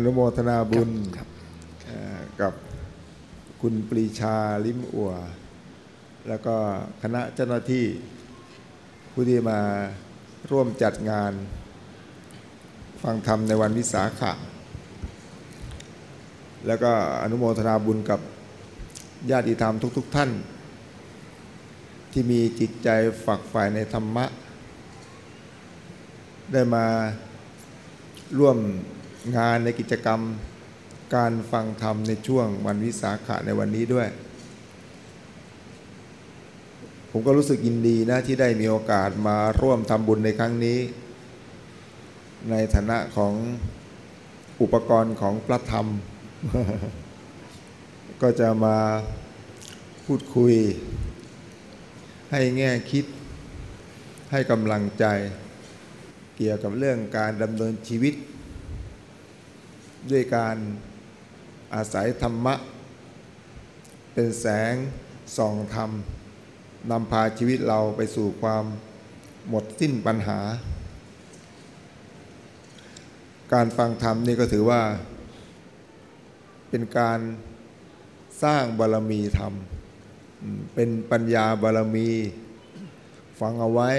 อนุโมทนาบุญครับเอ่อกับคุณปรีชาลิมอัว แล้วก็คณะเจ้าหน้าที่ผู้ที่มาร่วมจัดงาน ฟังธรรมในวันวิสาขะ แล้วก็อนุโมทนาบุญกับญาติธรรมทุกๆท่าน ที่มีจิตใจฝักใฝ่ในธรรมะ ได้มาร่วม งานในกิจกรรมการฟังธรรมในช่วงวันวิสาขะในวันนี้ด้วย ผมก็รู้สึกยินดีนะที่ได้มีโอกาสมาร่วมทำบุญในครั้งนี้ ในฐานะของอุปกรณ์ของพระธรรม ก็จะมาพูดคุย ให้แง่คิด ให้กำลังใจ เกี่ยวกับเรื่องการดำเนินชีวิต ด้วยการอาศัยธรรมะ เป็นแสงส่องธรรมนำพาชีวิตเราไปสู่ความหมดสิ้นปัญหา การฟังธรรมนี่ก็ถือว่า เป็นการสร้างบารมีธรรม เป็นปัญญาบารมีฟังเอาไว้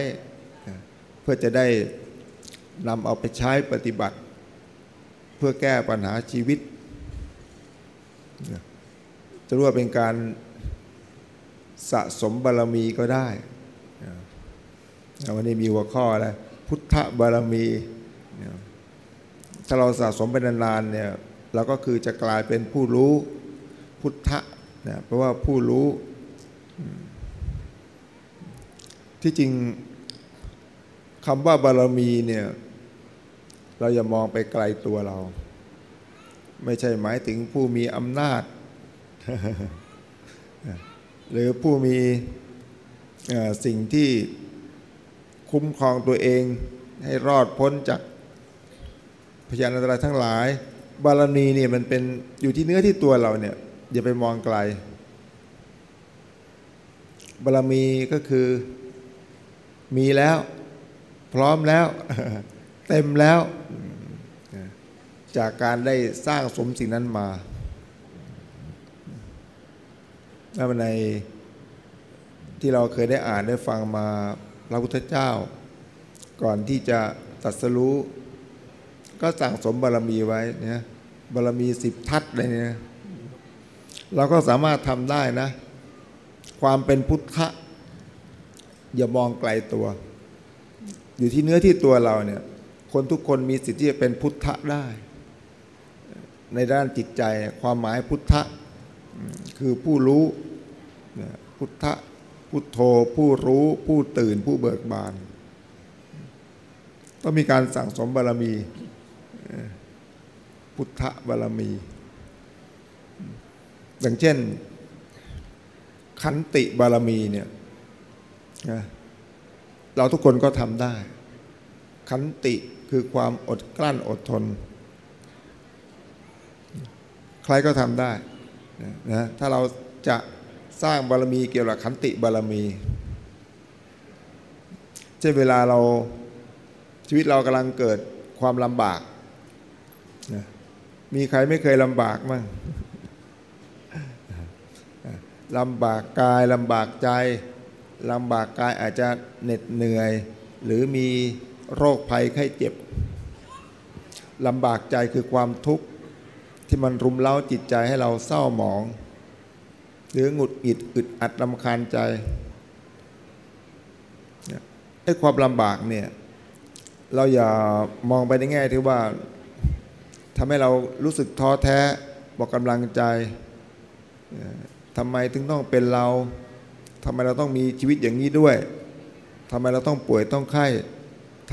เพื่อจะได้นำเอาไปใช้ปฏิบัติ พื่อแก้ปัญหาชีวิต จะรู้ว่าเป็นการสะสมบารมีก็ได้วันนี้มีหัวข้ออะไรพุทธบารมี ถ้าเราสะสมไปนานๆเนี่ยเราก็คือจะกลายเป็นผู้รู้พุทธนี่ยเพราะว่าผู้รู้ ที่จริงคำว่าบารมีเนี่ย เราอย่ามองไปไกลตัวเรา ไม่ใช่หมายถึงผู้มีอำนาจ หรือผู้มีสิ่งที่คุ้มครองตัวเองให้รอดพ้นจากพยานอันตรายทั้งหลาย บารมีเนี่ยมันเป็นอยู่ที่เนื้อที่ตัวเราเนี่ยอย่าไปมองไกล บารมีก็คือมีแล้ว พร้อมแล้ว เต็มแล้ว จากการได้สร้างสมสิ่งนั้นมาแล้วในที่เราเคยได้อ่านได้ฟังมาพระพุทธเจ้า ก่อนที่จะตรัสรู้ ก็สั่งสมบารมีไว้เนี่ยบารมีสิบทัศอะไรเนี่ยเราก็สามารถทำได้นะ ความเป็นพุทธะอย่ามองไกลตัว อยู่ที่เนื้อที่ตัวเราเนี่ย คนทุกคนมีสิทธิ์ที่จะเป็นพุทธะได้ ในด้านจิตใจความหมายพุทธะคือผู้รู้พุทธะพุทโธผู้รู้ผู้ตื่นผู้เบิกบาน ต้องมีการสั่งสมบารมี พุทธบารมี อย่างเช่น ขันติบารมีเนี่ยเราทุกคนก็ทำได้ ขันติ คือความอดกลั้นอดทน ใครก็ทำได้นะถ้าเราจะสร้างบารมีเกี่ยวกับขันติบารมีเช่นเวลาเราชีวิตเรากำลังเกิดความลำบากนะมีใครไม่เคยลำบากมั่งลำบากกายลำบากใจลำบากกายอาจจะเหน็ดเหนื่อย หรือมี โรคภัยไข้เจ็บลำบากใจคือความทุกข์ที่มันรุมเร้าจิตใจให้เราเศร้าหมอง หรือหงุดหงิดอึดอัดลำคาญใจไอ้ความลำบากเนี่ยเราอย่ามองไปในแง่ที่ว่าทำให้เรารู้สึกท้อแท้บอกกำลังใจทำไมถึงต้องเป็นเราทำไมเราต้องมีชีวิตอย่างนี้ด้วยทำไมเราต้องป่วยต้องไข้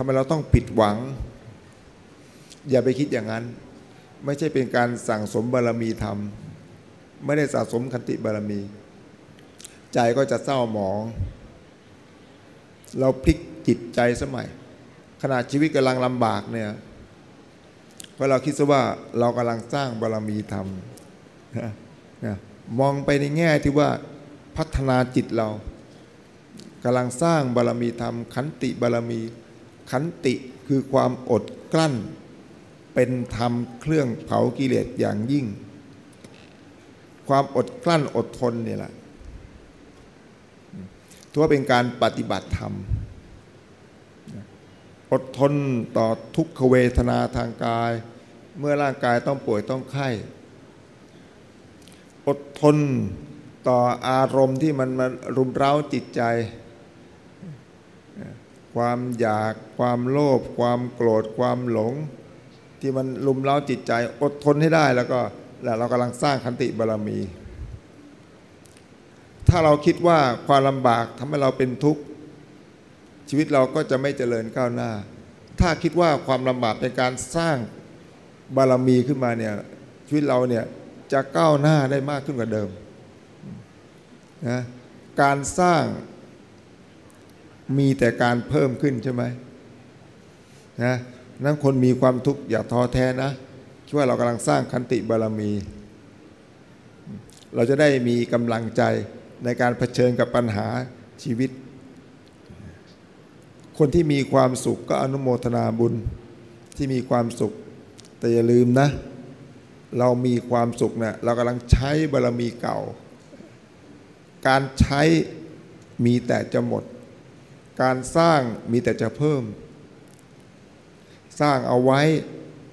ทำไมเราต้องผิดหวัง อย่าไปคิดอย่างนั้น ไม่ใช่เป็นการสั่งสมบารรมีธรรม ไม่ได้สะสมคันติบารรมี ใจก็จะเศร้าหมอง เราพลิกจิตใจสมัยขณะชีวิตกำลังลำบากเนี่ยพราเราคิดซะว่าเรากำลังสร้างบารรมีธรรมนะมองไปในแง่ที่ว่าพัฒนาจิตเรากำลังสร้างบารรมีธรรม ขันติบารรมี ขันติคือความอดกลั้น เป็นธรรมเครื่องเผากิเลสอย่างยิ่ง ความอดกลั้นอดทนนี่แหละถือว่าเป็นการปฏิบัติธรรม อดทนต่อทุกขเวทนาทางกาย เมื่อร่างกายต้องป่วยต้องไข้ อดทนต่ออารมณ์ที่มันมารุมเร้าจิตใจ ความอยาก ความโลภความโกรธความหลง ที่มันลุมเร้าจิตใจอดทนให้ได้แล้วก็แล้วเรากำลังสร้างขันติบารมี ถ้าเราคิดว่าความลำบากทำให้เราเป็นทุกข์ชีวิตเราก็จะไม่เจริญก้าวหน้า ถ้าคิดว่าความลำบากเป็นการสร้างบารมีขึ้นมาเนี่ยชีวิตเราเนี่ยจะก้าวหน้าได้มากขึ้นกว่าเดิมนะการสร้าง มีแต่การเพิ่มขึ้นใช่ไหมนะนั้นคนมีความทุกข์อย่าท้อแท้นะคิดว่าเรากำลังสร้างคันติบารมี เราจะได้มีกำลังใจในการเผชิญกับปัญหาชีวิต คนที่มีความสุขก็อนุโมทนาบุญที่มีความสุข แต่อย่าลืมนะ เรามีความสุขเนะี่ยเรากำลังใช้บารมีเก่า การใช้มีแต่จะหมด การสร้างมีแต่จะเพิ่ม สร้างเอาไว้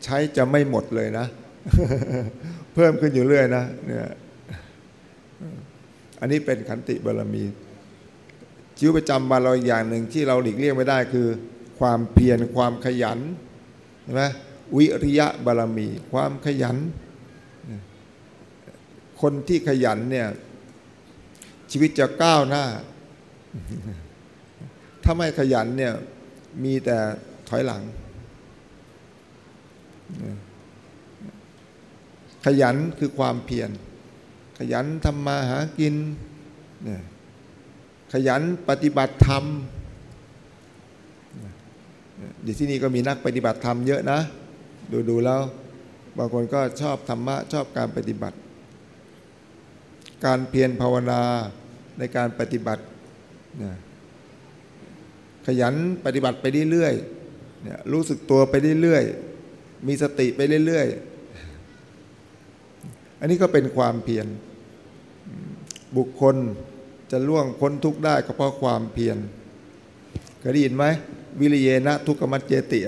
ใช้จะไม่หมดเลยนะ เพิ่มขึ้นอยู่เรื่อยนะเนี่ยอันนี้เป็นขันติบารมีชีวิตประจำวันเราอย่างหนึ่งที่เราหลีกเลี่ยงไม่ได้คือ ความเพียรความขยันใช่ไหมวิริยะบารมี ความขยัน คนที่ขยันเนี่ยชีวิตจะก้าวหน้า ถ้าไม่ขยันเนี่ยมีแต่ถอยหลัง ขยันคือความเพียรขยันทำมาหากิน ขยันปฏิบัติธรรมเดี๋ยวที่นี่ก็มีนักปฏิบัติธรรมเยอะนะ ดูดูแล้ว บางคนก็ชอบธรรมะ ชอบการปฏิบัติ การเพียรภาวนาในการปฏิบัติ ขยันปฏิบัติไปเรื่อยๆเนี่ยรู้สึกตัวไปเรื่อยๆมีสติไปเรื่อยๆ อันนี้ก็เป็นความเพียรบุคคลจะล่วงพ้นทุกข์ได้ก็เพราะความเพียรเคยได้ยินไหมวิริเยนะทุกขมัจเจติ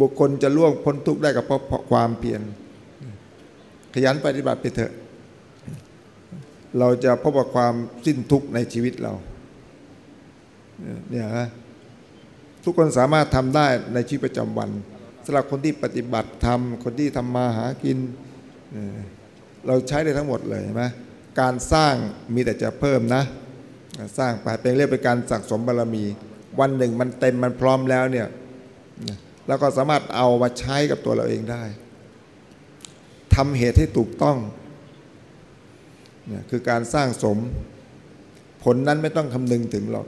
บุคคลจะล่วงพ้นทุกข์ได้ก็เพราะความเพียรขยันปฏิบัติไปเถอะ เราจะพบว่าความสิ้นทุกข์ในชีวิตเราเนี่ยฮะ ทุกคนสามารถทำได้ในชีวิตประจำวันสำหรับคนที่ปฏิบัติทำคนที่ทำมาหากิน เราใช้ได้ทั้งหมดเลยใช่ไหมการสร้างมีแต่จะเพิ่มนะ สร้างไปเป็นเรียกเป็นการสั่งสมบารรมี วันหนึ่งมันเต็มมันพร้อมแล้วเนี่ยแล้วก็สามารถเอามาใช้กับตัวเราเองได้ทำเหตุให้ถูกต้องเนี่ยคือการสร้างสม ผลนั้นไม่ต้องคำนึงถึงหรอก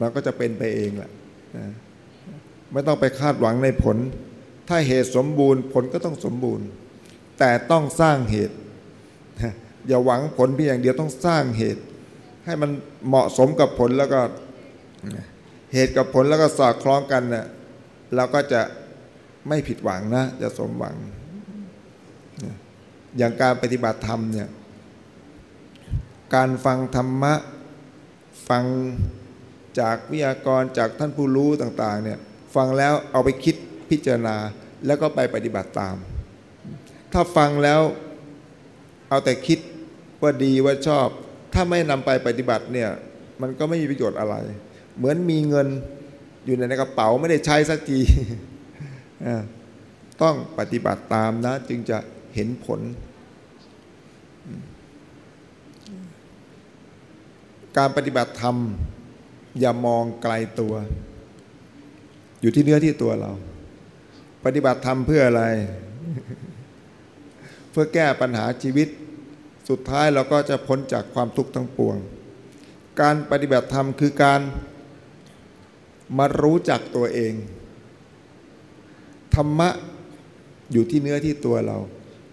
มันก็จะเป็นไปเองแหละ ไม่ต้องไปคาดหวังในผล ถ้าเหตุสมบูรณ์ผลก็ต้องสมบูรณ์ แต่ต้องสร้างเหตุ อย่าหวังผลเพียงอย่างเดียวต้องสร้างเหตุ ให้มันเหมาะสมกับผลแล้วก็เหตุกับผลแล้วก็สอดคล้องกันเนะ่ยเราก็จะไม่ผิดหวังนะ จะสมหวัง อย่างการปฏิบัติธรรมเนี่ย การฟังธรรมะ ฟัง จากวิทยากรจากท่านผู้รู้ต่างๆเนี่ยฟังแล้วเอาไปคิดพิจารณาแล้วก็ไปปฏิบัติตาม ถ้าฟังแล้วเอาแต่คิดว่าดีว่าชอบ ถ้าไม่นำไปปฏิบัติเนี่ยมันก็ไม่มีประโยชน์อะไร เหมือนมีเงินอยู่ในกระเป๋าไม่ได้ใช้สักทีต้องปฏิบัติตามนะ จึงจะเห็นผล การปฏิบัติธรรม อย่ามองไกลตัว อยู่ที่เนื้อที่ตัวเรา ปฏิบัติธรรมเพื่ออะไร เพื่อแก้ปัญหาชีวิต สุดท้ายเราก็จะพ้นจากความทุกข์ทั้งปวง การปฏิบัติธรรมคือการมารู้จักตัวเอง ธรรมะอยู่ที่เนื้อที่ตัวเรา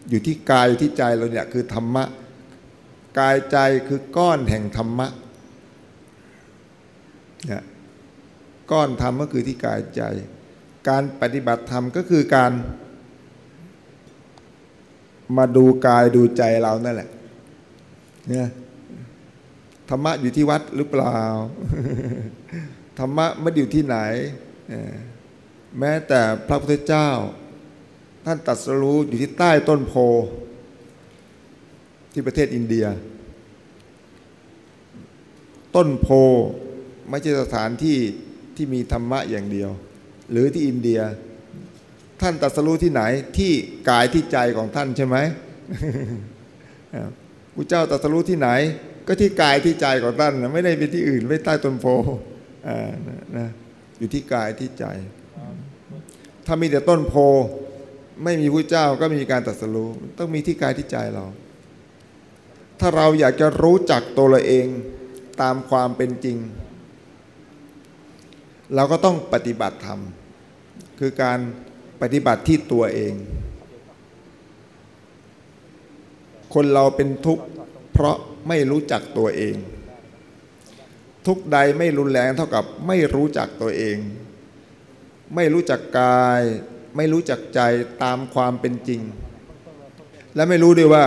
อยู่ที่กายอยู่ที่ใจเราเนี่ยคือธรรมะ กายใจคือก้อนแห่งธรรมะ นี่ยก้อนธรรมก็คือที่กายใจ การปฏิบัติธรรมก็คือการ มาดูกายดูใจเรานั่นแหละเนี่ยธรรมะอยู่ที่วัดหรือเปล่า ธรรมะไม่อยู่ที่ไหน แม้แต่พระพุทธเจ้า ท่านตรัดสรู้อยู่ที่ใต้ต้นโพที่ประเทศอินเดีย ต้นโพ ไม่ใช่สถานที่ที่มีธรรมะอย่างเดียว หรือที่อินเดีย ท่านตรัสรู้ที่ไหนที่กายที่ใจของท่านใช่ไหมพระเจ้าตรัสรู้ที่ไหน ก็ที่กายที่ใจของท่านไม่ได้ไปที่อื่นไม่ใต้ต้นโพอ่านะนะอยู่ที่กายที่ใจ ถ้ามีแต่ต้นโพ ไม่มีพระเจ้าก็ม่มีการตรัสรู้ต้องมีที่กายที่ใจเรา ถ้าเราอยากจะรู้จักตัวเราเองตามความเป็นจริง เราก็ต้องปฏิบัติธรรม คือการปฏิบัติที่ตัวเอง คนเราเป็นทุกข์เพราะไม่รู้จักตัวเอง ทุกข์ใดไม่รุนแรงเท่ากับไม่รู้จักตัวเอง ไม่รู้จักกาย ไม่รู้จักใจตามความเป็นจริง และไม่รู้ด้วยว่า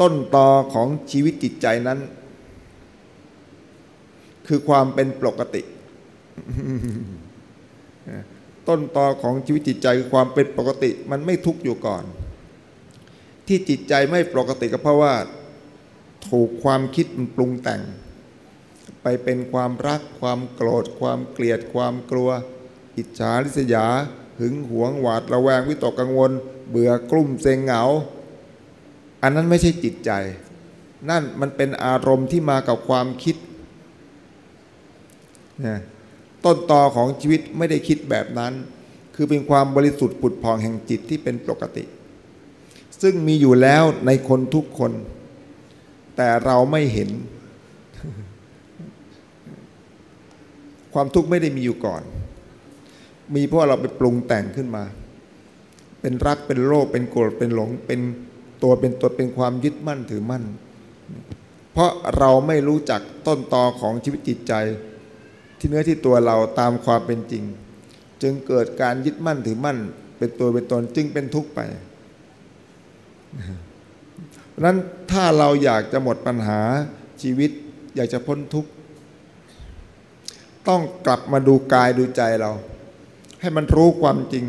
ต้นตอของชีวิตจิตใจนั้น คือความเป็นปกติ ต้นตอของชีวิตจิตใจคือความเป็นปกติ มันไม่ทุกข์อยู่ก่อน ที่จิตใจไม่ปกติก็เพราะว่า ถูกความคิดมันปรุงแต่ง ไปเป็นความรัก ความโกรธ ความเกลียด ความกลัว อิจฉาริษยา หึงหวงหวาดระแวงวิตกกังวล เบื่อกลุ่มเซงเหงา อันนั้นไม่ใช่จิตใจ นั่นมันเป็นอารมณ์ที่มากับความคิดนะ ต้นตอของชีวิตไม่ได้คิดแบบนั้น คือเป็นความบริสุทธิ์ผุดผ่องแห่งจิตที่เป็นปกติ ซึ่งมีอยู่แล้วในคนทุกคน แต่เราไม่เห็น ความทุกข์ไม่ได้มีอยู่ก่อน มีเพราะเราไปปรุงแต่งขึ้นมา เป็นรักเป็นโลภเป็นโกรธเป็นหลงเป็นตัวเป็นตัวเป็นความยึดมั่นถือมั่น เพราะเราไม่รู้จักต้นตอของชีวิตจิตใจ ที่เนื้อที่ตัวเราตามความเป็นจริง จึงเกิดการยึดมั่นถือมั่น เป็นตัวเป็นตนจึงเป็นทุกข์ไปนั้นถ้าเราอยากจะหมดปัญหาชีวิต อยากจะพ้นทุกข์ต้องกลับมาดูกายดูใจเรา ให้มันรู้ความจริง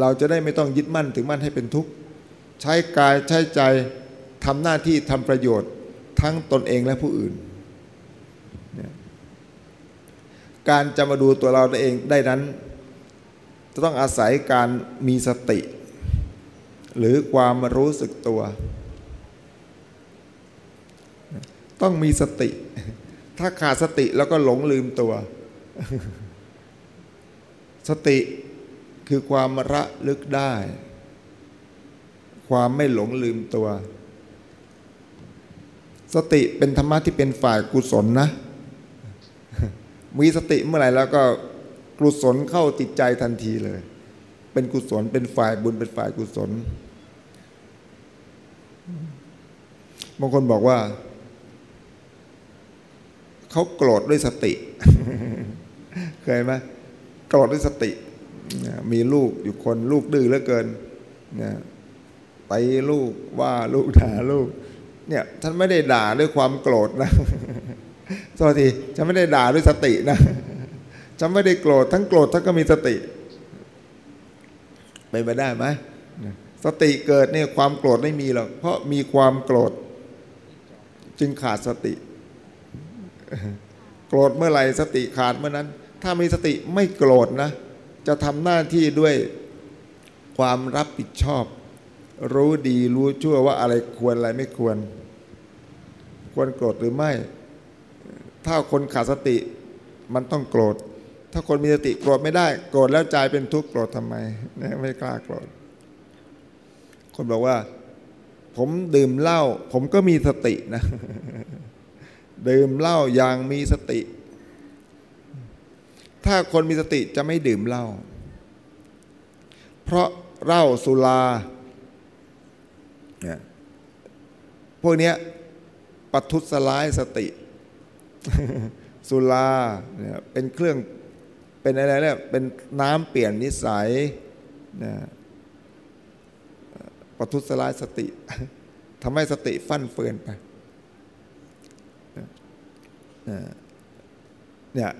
เราจะได้ไม่ต้องยึดมั่นถือมั่นให้เป็นทุกข์ใช้กายใช้ใจทำหน้าที่ทำประโยชน์ ทั้งตนเองและผู้อื่น การจะมาดูตัวเราเองได้นั้น จะต้องอาศัยการมีสติ หรือความรู้สึกตัว ต้องมีสติ ถ้าขาดสติแล้วก็หลงลืมตัว สติคือความระลึกได้ ความไม่หลงลืมตัว สติเป็นธรรมะที่เป็นฝ่ายกุศลนะ มีสติเมื่อไหร่แล้วก็กุศลเข้าจิตใจทันทีเลย เป็นกุศลเป็นฝ่ายบุญเป็นฝ่ายกุศลบางคนบอกว่าเขาโกรธด้วยสติ เคยไหมโกรธด้วยสติ มีลูกอยู่คนลูกดื้อเหลือเกินนไปลูกว่าลูกด่าลูก เนี่ยท่านไม่ได้ด่าด้วยความโกรธนะ โทษทีฉันไม่ได้ด่าด้วยสตินะฉันไม่ได้โกรธทั้งโกรธทั้งก็มีสติไปไปได้ไหมสติเกิดเนี่ยความโกรธไม่มีหรอกเพราะมีความโกรธ จึงขาดสติ โกรธเมื่อไหร่สติขาดเมื่อนั้น ถ้ามีสติไม่โกรธนะ จะทำหน้าที่ด้วยความรับผิดชอบ รู้ดีรู้ชั่วว่าอะไรควรอะไรไม่ควร ควรโกรธหรือไม่ ถ้าคนขาดสติมันต้องโกรธ ถ้าคนมีสติโกรธไม่ได้ โกรธแล้วใจเป็นทุกข์โกรธทำไมนไม่กล้าโกรธ คนบอกว่า ผมดื่มเหล้าผมก็มีสตินะ ดื่มเหล้าอย่างมีสติ ถ้าคนมีสติจะไม่ดื่มเหล้า เพราะเหล้าสุราเนี่ยพวกเนี้ยปัทุสลายสติ สุราเนี่ยเป็นเครื่องเป็นอะไรเนี่ยเป็นน้ำเปลี่ยนนิสัยนะปประทุษร้ายสติทำให้สติฟั่นเฟือนไปเนี่ย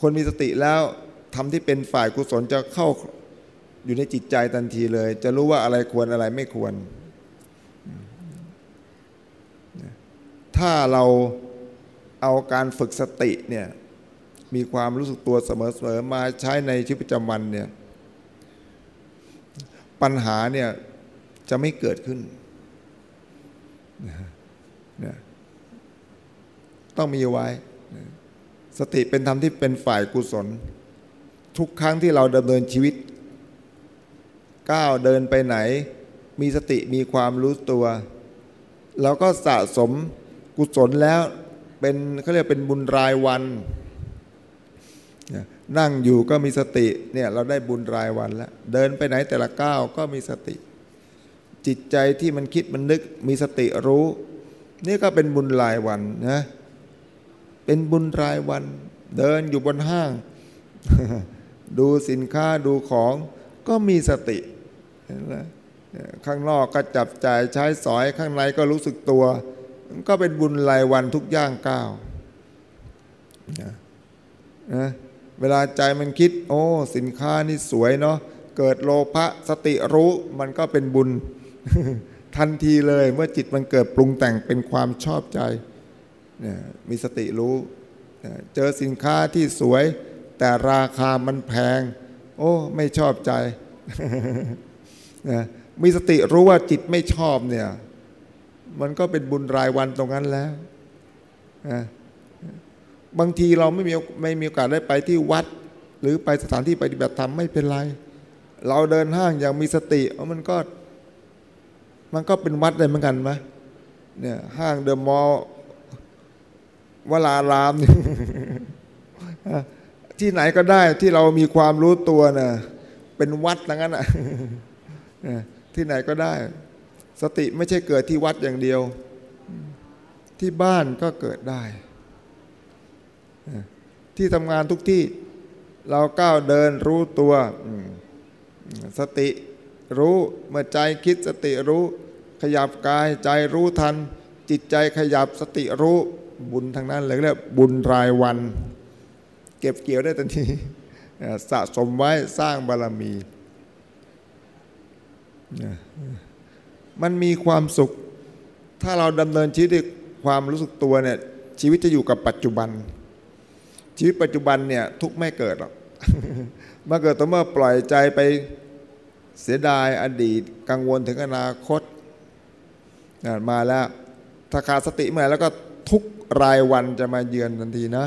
คนมีสติแล้วทำที่เป็นฝ่ายกุศลจะเข้าอยู่ในจิตใจทันทีเลย จะรู้ว่าอะไรควรอะไรไม่ควร ถ้าเรา เอาการฝึกสติเนี่ยมีความรู้สึกตัวเสมอๆมาใช้ในชีวิตประจำวันเนี่ยปัญหาเนี่ยจะไม่เกิดขึ้นนะต้องมีไว้ สติเป็นธรรมที่เป็นฝ่ายกุศล ทุกครั้งที่เราดำเนินชีวิต ก้าวเดินไปไหน มีสติมีความรู้ตัวเราก็สะสมกุศลแล้ว เป็นเขาเรียกเป็นบุญรายวัน นั่งอยู่ก็มีสติเนี่ยเราได้บุญรายวันแล้ว เดินไปไหนแต่ละก้าวก็มีสติ จิตใจที่มันคิดมันนึกมีสติรู้ นี่ก็เป็นบุญรายวันนะเป็นบุญรายวัน เดินอยู่บนห้าง ดูสินค้าดูของก็มีสติเห็นไหมข้างนอกก็จับจ่ายใช้สอยข้างในก็รู้สึกตัว ก็เป็นบุญรายวันทุกย่างก้าวนะนะเวลาใจมันคิด โอ้ สินค้านี่สวยเนาะเกิดโลภะสติรู้มันก็เป็นบุญ ทันทีเลยเมื่อจิตมันเกิดปรุงแต่งเป็นความชอบใจเนี่ยมีสติรู้ เจอสินค้าที่สวย แต่ราคามันแพง โอ้ ไม่ชอบใจมีสติรู้ว่าจิตไม่ชอบเนี่ย มันก็เป็นบุญรายวันตรงนั้นแล้วบางทีเราไม่มีไม่มีโอกาสได้ไปที่วัด หรือไปสถานที่ปฏิบัติธรรมไม่เป็นไร เราเดินห้างอย่างมีสติมันก็ มันก็เป็นวัดเลยเหมือนกันไหมเนี่ยห้างเดอะมอลล์วลารามที่ไหนก็ได้ที่เรามีความรู้ตัวนะ่ะเป็นวัดทั้งนั้นอะที่ไหนก็ได้ สติไม่ใช่เกิดที่วัดอย่างเดียว ที่บ้านก็เกิดได้ ที่ทำงานทุกที่เราก้าวเดินรู้ตัวสติรู้เมื่อใจคิดสติรู้ ขยับกายใจรู้ทัน จิตใจขยับสติรู้บุญทางนั้นเลยเรียกบุญรายวัน เก็บเกี่ยวได้ทันทีสะสมไว้สร้างบารรมี มันมีความสุข ถ้าเราดำเนินชีวิตด้วยความรู้สึกตัวเนี่ยชีวิตจะอยู่กับปัจจุบัน ชีวิตปัจจุบันเนี่ยทุกไม่เกิดหรอกมาเกิดต่อเมื่อปล่อยใจไปเสียดายอดีตกังวลถึงอนาคตมาแล้วถ้าขาดสติเมื่อแล้วก็ทุกรายวันจะมาเยือนทันทีนะ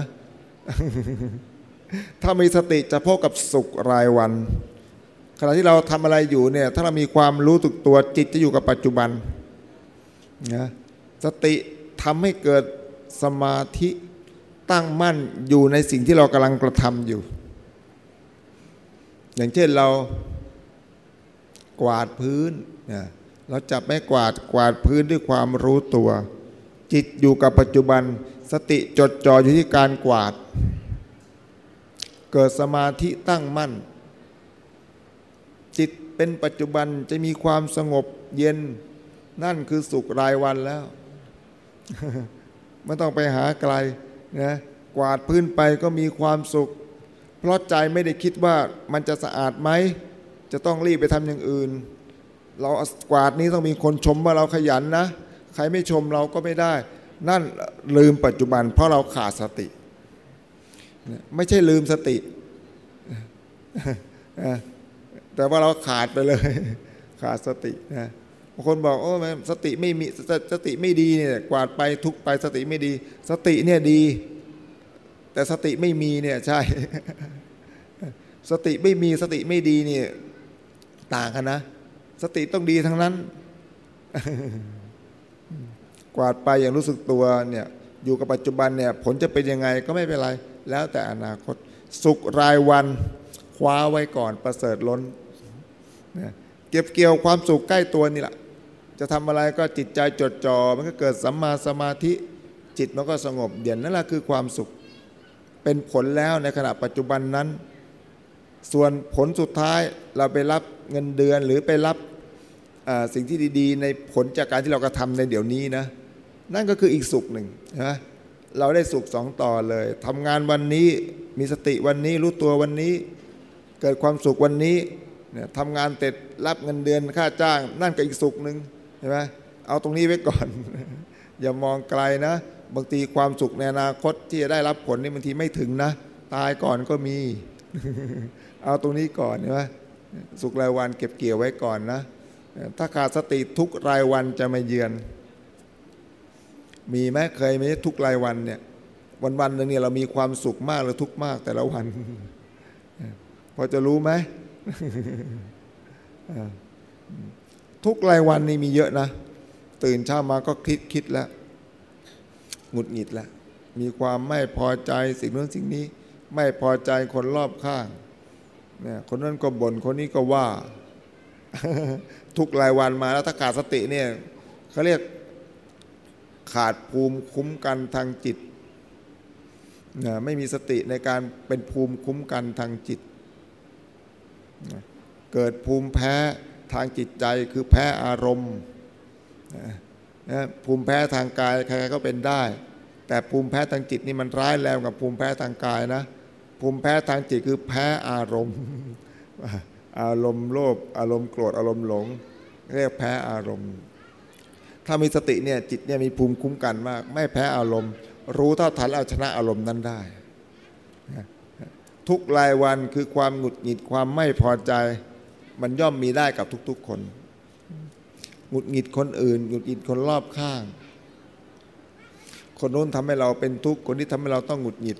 ถ้ามีสติจะพบกับสุขรายวัน ขณะที่เราทำอะไรอยู่เนี่ยถ้าเรามีความรู้สึกตัวจิตจะอยู่กับปัจจุบันนะสติทำให้เกิดสมาธิตั้งมั่นอยู่ในสิ่งที่เรากำลังกระทำอยู่ อย่างเช่นเรากวาดพื้นนะเราจับไม้กวาดกวาดพื้นด้วยความรู้ตัว จิตอยู่กับปัจจุบัน สติจดจ่ออยู่ที่การกวาด เกิดสมาธิตั้งมั่น เป็นปัจจุบันจะมีความสงบเย็น นั่นคือสุขรายวันแล้ว ไม่ต้องไปหาไกลนะกวาดพื้นไปก็มีความสุข เพราะใจไม่ได้คิดว่ามันจะสะอาดไหม จะต้องรีบไปทำอย่างอื่น เรากวาดนี้ต้องมีคนชมว่าเราขยันนะ ใครไม่ชมเราก็ไม่ได้ นั่นลืมปัจจุบัน เพราะเราขาดสติ ไม่ใช่ลืมสติ แต่ว่าเราขาดไปเลย ขาดสตินะบางคนบอกโอ้สติไม่มีสติไม่ดีเนี่ยกวาดไปทุกไปสติไม่ดี สติเนี่ยดี แต่สติไม่มีเนี่ยใช่ สติไม่มีสติไม่ดีเนี่ยต่างกันนะ สติต้องดีทั้งนั้น กวาดไปอย่างรู้สึกตัวเนี่ยอยู่กับปัจจุบันเนี่ยผลจะเป็นยังไงก็ไม่เป็นไร แล้วแต่อนาคต สุขรายวันคว้าไว้ก่อนประเสริฐล้น เก็บเกี่ยวความสุขใกล้ตัวนี่แหละจะทำอะไรก็จิตใจจดจอ่อมันก็เกิดสัมมาสมาธิจิตมันก็สงบเด่นนั่นแหละคือความสุข เป็นผลแล้วในขณะปัจจุบันนั้น ส่วนผลสุดท้ายเราไปรับเงินเดือนหรือไปรับสิ่งที่ดีๆ ในผลจากการที่เรากระทำในเดี๋ยวนี้นะนั่นก็คืออีกสุขหนึ่งนะเราได้สุขสองต่อเลยทำงานวันนี้มีสติวันนี้รู้ตัววันนี้ เกิดความสุขวันนี้ เนี่ยทำงานเสร็จรับเงินเดือนค่าจ้าง นั่นก็อีกสุขหนึ่งใช่ไหมเอาตรงนี้ไว้ก่อน อย่ามองไกลนะ บางทีความสุขในอนาคตที่จะได้รับผลนี่บางทีไม่ถึงนะ ตายก่อนก็มี เอาตรงนี้ก่อนใช่ไหมสุขรายวันเก็บเกี่ยวไว้ก่อนนะ ถ้าขาดสติทุกรายวันจะมาเยือน มีไหมเคยไหมทุกรายวันเนี่ยวันวันหนึ่งเนี่ยเรามีความสุขมากหรือทุกข์มากแต่ละวัน พอจะรู้ไหม ทุกรายวันนี่มีเยอะนะ ตื่นเช้ามาก็คิดคิดแล้วหงุดหงิดแล้ว มีความไม่พอใจสิ่งนู้นสิ่งนี้ ไม่พอใจคนรอบข้างเนี่ยคนนั้นก็บน่นคนนี้ก็ว่า ทุกรายวันมาแล้วถ้าขาดสติเนี่ยเขาเรียกขาดภูมิคุ้มกันทางจิตนะไม่มีสติในการเป็นภูมิคุ้มกันทางจิต เกิดภูมิแพ้ทางจิตใจคือแพ้อารมณ์นะภูมิแพ้ทางกายใครๆก็เป็นได้ แต่ภูมิแพ้ทางจิตนี่มันร้ายแรงกับภูมิแพ้ทางกายนะ ภูมิแพ้ทางจิตคือแพ้อารมณ์ อารมณ์โลภอารมณ์โกรธอารมณ์หลง เรียกแพ้อารมณ์ ถ้ามีสติเนี่ยจิตเนี่ยมีภูมิคุ้มกันมาก ไม่แพ้อารมณ์ รู้เท่าทันเอาชนะอารมณ์นั้นได้ ทุกรายวันคือความหงุดหงิดความไม่พอใจ มันย่อมมีได้กับทุก ๆ คนหงุดหงิดคนอื่นหงุดหงิดคนรอบข้าง คนโน้นทำให้เราเป็นทุกข์คนที่ทำให้เราต้องหงุดหงิด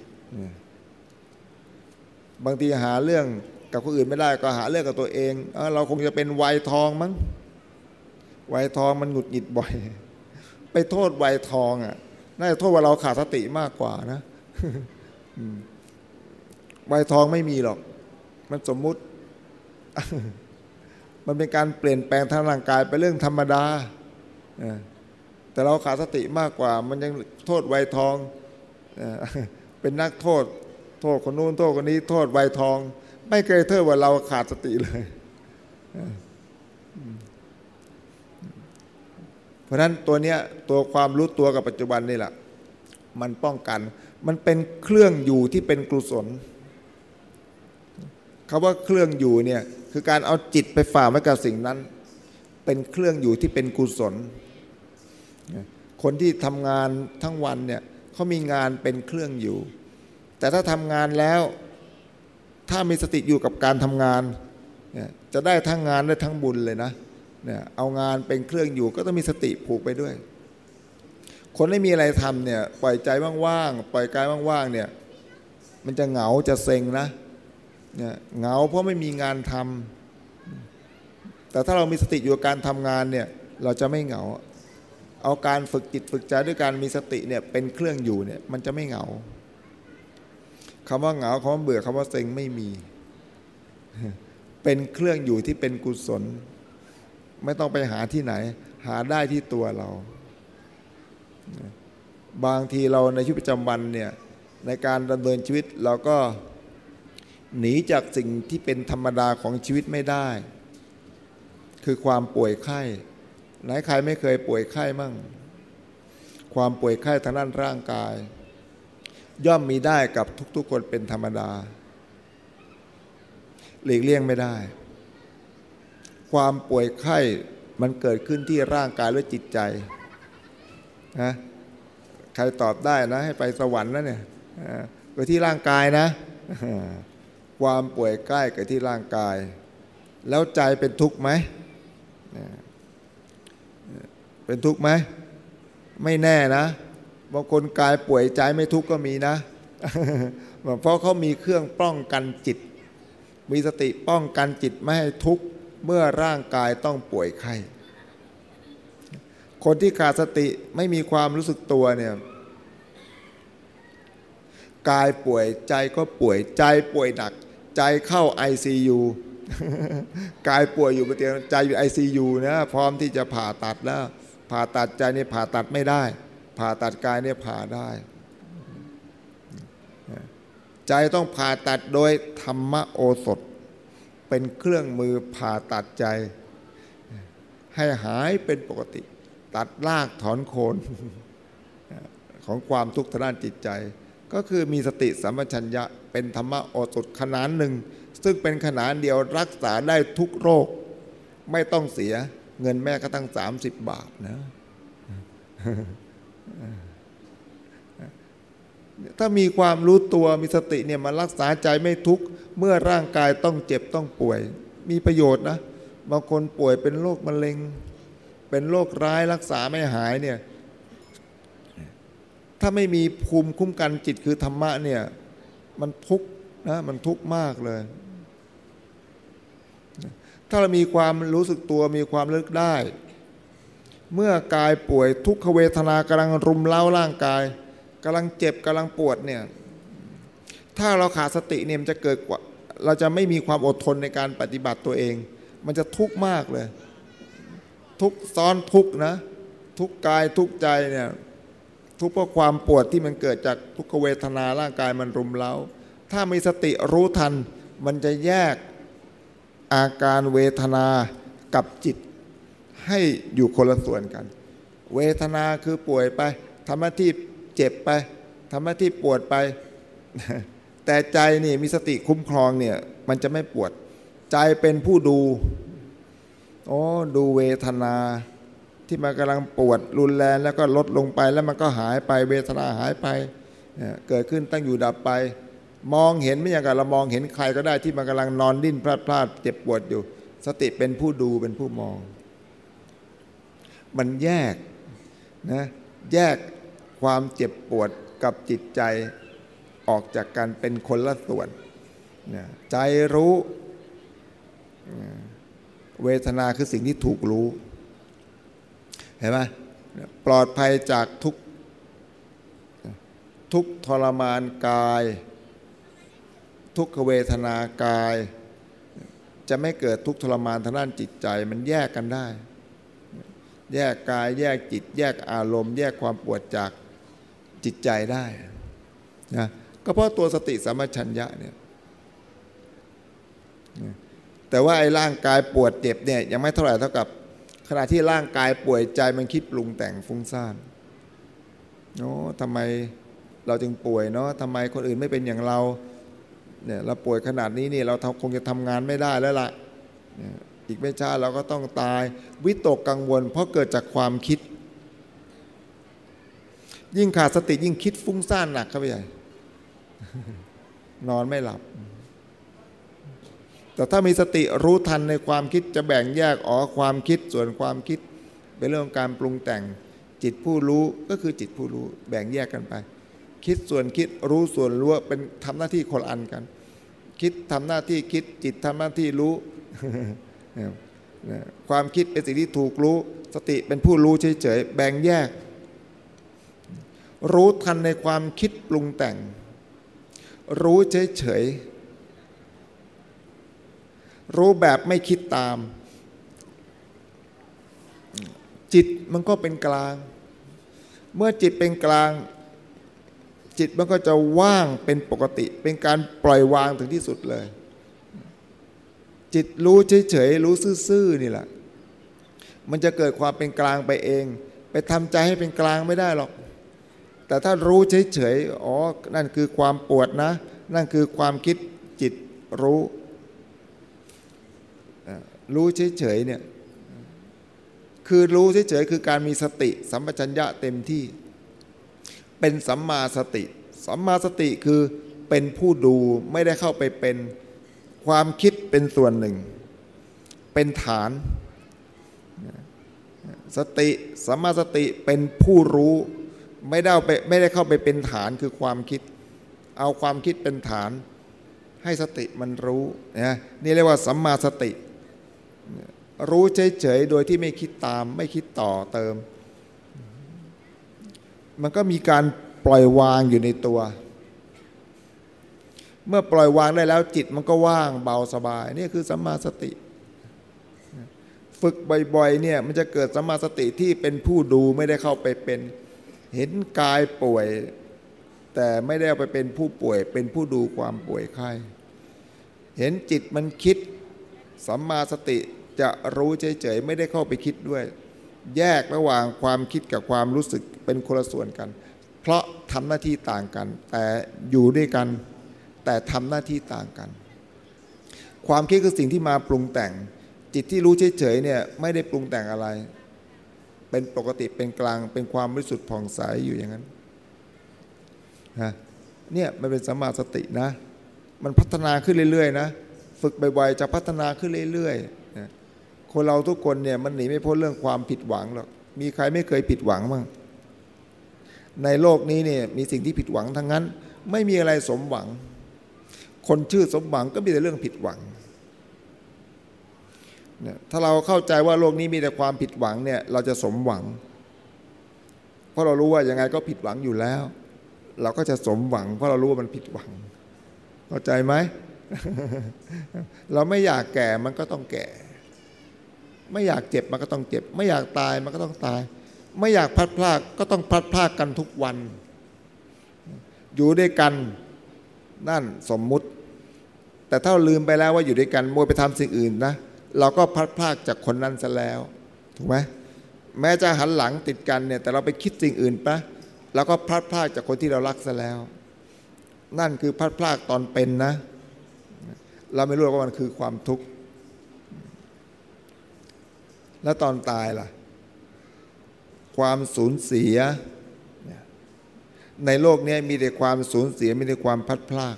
บางทีหาเรื่องกับคนอื่นไม่ได้ก็หาเรื่องกับตัวเองเออเราคงจะเป็นวัยทองมั้งวัยทองมันหงุดหงิดบ่อย ไปโทษวัยทองอะน่าจะโทษว่าเราขาดสติมากกว่านะ วัยทองไม่มีหรอก มันสมมุติ มันเป็นการเปลี่ยนแปลงทางร่างกายเป็นเรื่องธรรมดา แต่เราขาดสติมากกว่า มันยังโทษวัยทอง เป็นนักโทษ โทษคนนู้นโทษคนนี้ โทษวัยทอง ไม่เคยเทษว่าเราขาดสติเลย เพราะฉะนั้นตัวเนี้ยตัวความรู้ตัวกับปัจจุบันนี่แหละมันป้องกัน มันเป็นเครื่องอยู่ที่เป็นกุศล คาว่าเครื่องอยู่เนี่ยคือการเอาจิตไปฝากไว้กับสิ่งนั้น เป็นเครื่องอยู่ที่เป็นกุศล คนที่ทำงานทั้งวันเนี่ยเขามีงานเป็นเครื่องอยู่ แต่ถ้าทำงานแล้วถ้ามีสติอยู่กับการทำงานเนี่ยจะได้ทั้งงานได้ทั้งบุญเลยนะเนี่ยเอางานเป็นเครื่องอยู่ก็ต้องมีสติผูกไปด้วย คนไม่มีอะไรทำเนี่ยปล่อยใจว่างๆปล่อยกายว่างๆเนี่ยมันจะเหงาจะเซ็งนะ เหงาเพราะไม่มีงานทำแต่ถ้าเรามีสติอยู่กับการทำงานเนี่ยเราจะไม่เหงา เอาการฝึกจิตฝึกใจด้วยการมีสติเนี่ยเป็นเครื่องอยู่เนี่ยมันจะไม่เหงาคำว่าเหงาคำว่าเบื่อคำว่าเซ็งไม่มี เป็นเครื่องอยู่ที่เป็นกุศล ไม่ต้องไปหาที่ไหน หาได้ที่ตัวเรา บางทีเราในชีวิตประจำวันเนี่ยในการดำเนินชีวิตเราก็ หนีจากสิ่งที่เป็นธรรมดาของชีวิตไม่ได้ คือความป่วยไข้ไหนใครไม่เคยป่วยไข้มั่ง ความป่วยไข้ทางด้านร่างกาย ย่อมมีได้กับทุกๆคนเป็นธรรมดา หลีกเลี่ยงไม่ได้ ความป่วยไข้มันเกิดขึ้นที่ร่างกายและจิตใจนะใครตอบได้นะ ให้ไปสวรรค์นะเนี่ยไปที่ร่างกายนะ ความป่วยใกล้กับที่ร่างกาย แล้วใจเป็นทุกข์ไหมเป็นทุกข์ไหมไม่แน่นะบางคนกายป่วยใจไม่ทุกข์ก็มีนะเพราะเขามีเครื่องป้องกันจิต มีสติป้องกันจิตไม่ให้ทุกข์เมื่อร่างกายต้องป่วยไข้คนที่ขาดสติไม่มีความรู้สึกตัวเนี่ยกายป่วยใจก็ป่วยใจป่วยหนัก ใจเข้า ICU กายป่วยอยู่บนเตียงใจอยู่ ICU นะพร้อมที่จะผ่าตัดแล้ว ผ่าตัดใจนี่ผ่าตัดไม่ได้ ผ่าตัดกายเนี่ยผ่าได้ ใจต้องผ่าตัดโดยธรรมโอสถ เป็นเครื่องมือผ่าตัดใจ ให้หายเป็นปกติ ตัดรากถอนโคนของความทุกข์ทางด้านจิตใจ ก็คือมีสติสัมปชัญญะเป็นธรรมะโอสถขนานหนึ่ง ซึ่งเป็นขนานเดียวรักษาได้ทุกโรค ไม่ต้องเสียเงินแม่ก็ตั้ง 30 บาทนะถ้ามีความรู้ตัวมีสติเนี่ยมารักษาใจไม่ทุกเมื่อร่างกายต้องเจ็บต้องป่วย มีประโยชน์นะบางคนป่วยเป็นโรคมะเร็ง เป็นโรคร้ายรักษาไม่หายเนี่ย ถ้าไม่มีภูมิคุ้มกันจิตคือธรรมะเนี่ย มันทุกข์นะมันทุกข์มากเลย ถ้าเรามีความรู้สึกตัวมีความเลิกได้ เมื่อกายป่วยทุกขเวทนากำลังรุมเร้าร่างกายกำลังเจ็บกำลังปวดเนี่ย ถ้าเราขาดสติเนี่ยมันจะเกิดกว่าเราจะไม่มีความอดทนในการปฏิบัติตัวเอง มันจะทุกข์มากเลย ทุกซ้อนทุกนะ ทุกกายทุกใจเนี่ย ทุกข์เพราะความปวดที่มันเกิดจากทุกขเวทนาร่างกายมันรุมเร้า ถ้ามีสติรู้ทัน มันจะแยกอาการเวทนากับจิต ให้อยู่คนละส่วนกัน เวทนาคือป่วยไปทำหน้าที่เจ็บไปทำหน้าที่ปวดไป แต่ใจนี่มีสติคุ้มครองเนี่ยมันจะไม่ปวด ใจเป็นผู้ดูโอ้ดูเวทนา ที่มันกำลังปวดรุนแรงแล้วก็ลดลงไปแล้วมันก็หายไปเวทนาหายไป เกิดขึ้นตั้งอยู่ดับไป มองเห็นไม่อย่างกับเรามองเห็นใครก็ได้ที่มันกำลังนอนดิ้นพลาดพลาดเจ็บปวดอยู่ สติเป็นผู้ดูเป็นผู้มอง มันแยกนะแยกความเจ็บปวดกับจิตใจออกจากกันเป็นคนละส่วนนะใจรู้ เวทนาคือสิ่งที่ถูกรู้ เห็นไหมปลอดภัยจากทุกทุกทรมานกาย ทุกขเวทนากาย จะไม่เกิดทุกทรมานทางด้านจิตใจมันแยกกันได้ แยกกายแยกจิต แยกอารมณ์ แยกความปวดจากจิตใจได้นะก็เพราะตัวสติสัมปชัญญะเนี่ยแต่ว่าไอ้ร่างกายปวดเจ็บเนี่ยยังไม่เท่าไหร่เท่ากับ ขณะที่ร่างกายป่วยใจมันคิดปรุงแต่งฟุ้งซ่านโอ้ทำไมเราจึงป่วยเนาะทำไมคนอื่นไม่เป็นอย่างเราเนี่ยเราป่วยขนาดนี้นี่เราคงจะทำงานไม่ได้แล้วละ่ะอีกไม่ช้าเราก็ต้องตาย วิตกกังวล เพราะเกิดจากความคิด ยิ่งขาดสติยิ่งคิดฟุ้งซ่านหนักเข้าไปใหญ่นอนไม่หลับ แต่ถ้ามีสติรู้ทันในความคิดจะแบ่งแยกอ๋อความคิดส่วนความคิด เป็นเรื่องการปรุงแต่งจิตผู้รู้ก็คือจิตผู้รู้แบ่งแยกกันไป คิดส่วนคิดรู้ส่วนรู้เป็นทำหน้าที่คนอันกัน คิดทำหน้าที่คิดจิตทำหน้าที่รู้ ความคิดเป็นสิ่งที่ถูกรู้ สติเป็นผู้รู้เฉยๆแบ่งแยก รู้ทันในความคิดปรุงแต่ง รู้เฉยๆ รู้แบบไม่คิดตาม จิตมันก็เป็นกลาง เมื่อจิตเป็นกลาง จิตมันก็จะว่างเป็นปกติ เป็นการปล่อยวางถึงที่สุดเลย จิตรู้เฉยๆรู้ซื่อๆนี่แหละ มันจะเกิดความเป็นกลางไปเอง ไปทำใจให้เป็นกลางไม่ได้หรอก แต่ถ้ารู้เฉยๆอ๋อนั่นคือความปวดนะ นั่นคือความคิดจิตรู้ รู้เฉยๆเนี่ยคือรู้เฉยๆคือการมีสติ สัมปชัญญะเต็มที่ เป็นสัมมาสติ สัมมาสติคือเป็นผู้ดูไม่ได้เข้าไปเป็นความคิดเป็นส่วนหนึ่ง เป็นฐาน สติสัมมาสติเป็นผู้รู้ไม่ได้ไปไม่ได้เข้าไปเป็นฐานคือความคิด เอาความคิดเป็นฐาน ให้สติมันรู้นะนี่เรียกว่าสัมมาสติ รู้เฉยๆโดยที่ไม่คิดตาม ไม่คิดต่อเติม มันก็มีการปล่อยวางอยู่ในตัว เมื่อปล่อยวางได้แล้วจิตมันก็ว่างเบาสบาย นี่คือสัมมาสติ ฝึกบ่อยๆเนี่ยมันจะเกิดสัมมาสติที่เป็นผู้ดูไม่ได้เข้าไปเป็น เห็นกายป่วย แต่ไม่ได้ไปเป็นผู้ป่วย เป็นผู้ดูความป่วยไข้ เห็นจิตมันคิด สัมมาสติจะรู้เฉยๆไม่ได้เข้าไปคิดด้วย แยกระหว่างความคิดกับความรู้สึกเป็นคนละส่วนกัน เพราะทำหน้าที่ต่างกัน แต่อยู่ด้วยกัน แต่ทำหน้าที่ต่างกัน ความคิดคือสิ่งที่มาปรุงแต่ง จิตที่รู้เฉยๆเนี่ยไม่ได้ปรุงแต่งอะไร เป็นปกติเป็นกลางเป็นความบริสุทธิ์ผ่องใสอยู่อย่างนั้นนะเนี่ยมันเป็นสัมมาสตินะ มันพัฒนาขึ้นเรื่อยๆนะ ฝึกบ่อยๆจะพัฒนาขึ้นเรื่อยๆนะคนเราทุกคนเนี่ยมันหนีไม่พ้นเรื่องความผิดหวังหรอกมีใครไม่เคยผิดหวังบ้างในโลกนี้เนี่ยมีสิ่งที่ผิดหวังทั้งนั้น ไม่มีอะไรสมหวัง คนชื่อสมหวังก็มีแต่เรื่องผิดหวังเนี่ยถ้าเราเข้าใจว่าโลกนี้มีแต่ความผิดหวังเนี่ยเราจะสมหวัง เพราะเรารู้ว่ายังไงก็ผิดหวังอยู่แล้ว เราก็จะสมหวัง เพราะเรารู้ว่ามันผิดหวัง เข้าใจไหม เราไม่อยากแก่มันก็ต้องแก่ ไม่อยากเจ็บมันก็ต้องเจ็บ ไม่อยากตายมันก็ต้องตาย ไม่อยากพัดพรากก็ต้องพัดพรากกันทุกวัน อยู่ด้วยกันนั่นสมมุติ แต่ถ้าเราลืมไปแล้วว่าอยู่ด้วยกันมัวไปทำสิ่งอื่นนะเราก็พัดพรากจากคนนั้นซะแล้ว ถูกไหมแม้จะหันหลังติดกันเนี่ยแต่เราไปคิดสิ่งอื่นปะเราก็พัดพรากจากคนที่เรารักซะแล้ว นั่นคือพัดพรากตอนเป็นนะ เราไม่รู้ว่ามันคือความทุกข์ แล้วตอนตายล่ะ ความสูญเสีย ในโลกนี้มีแต่ความสูญเสีย มีแต่ความพัดพลาก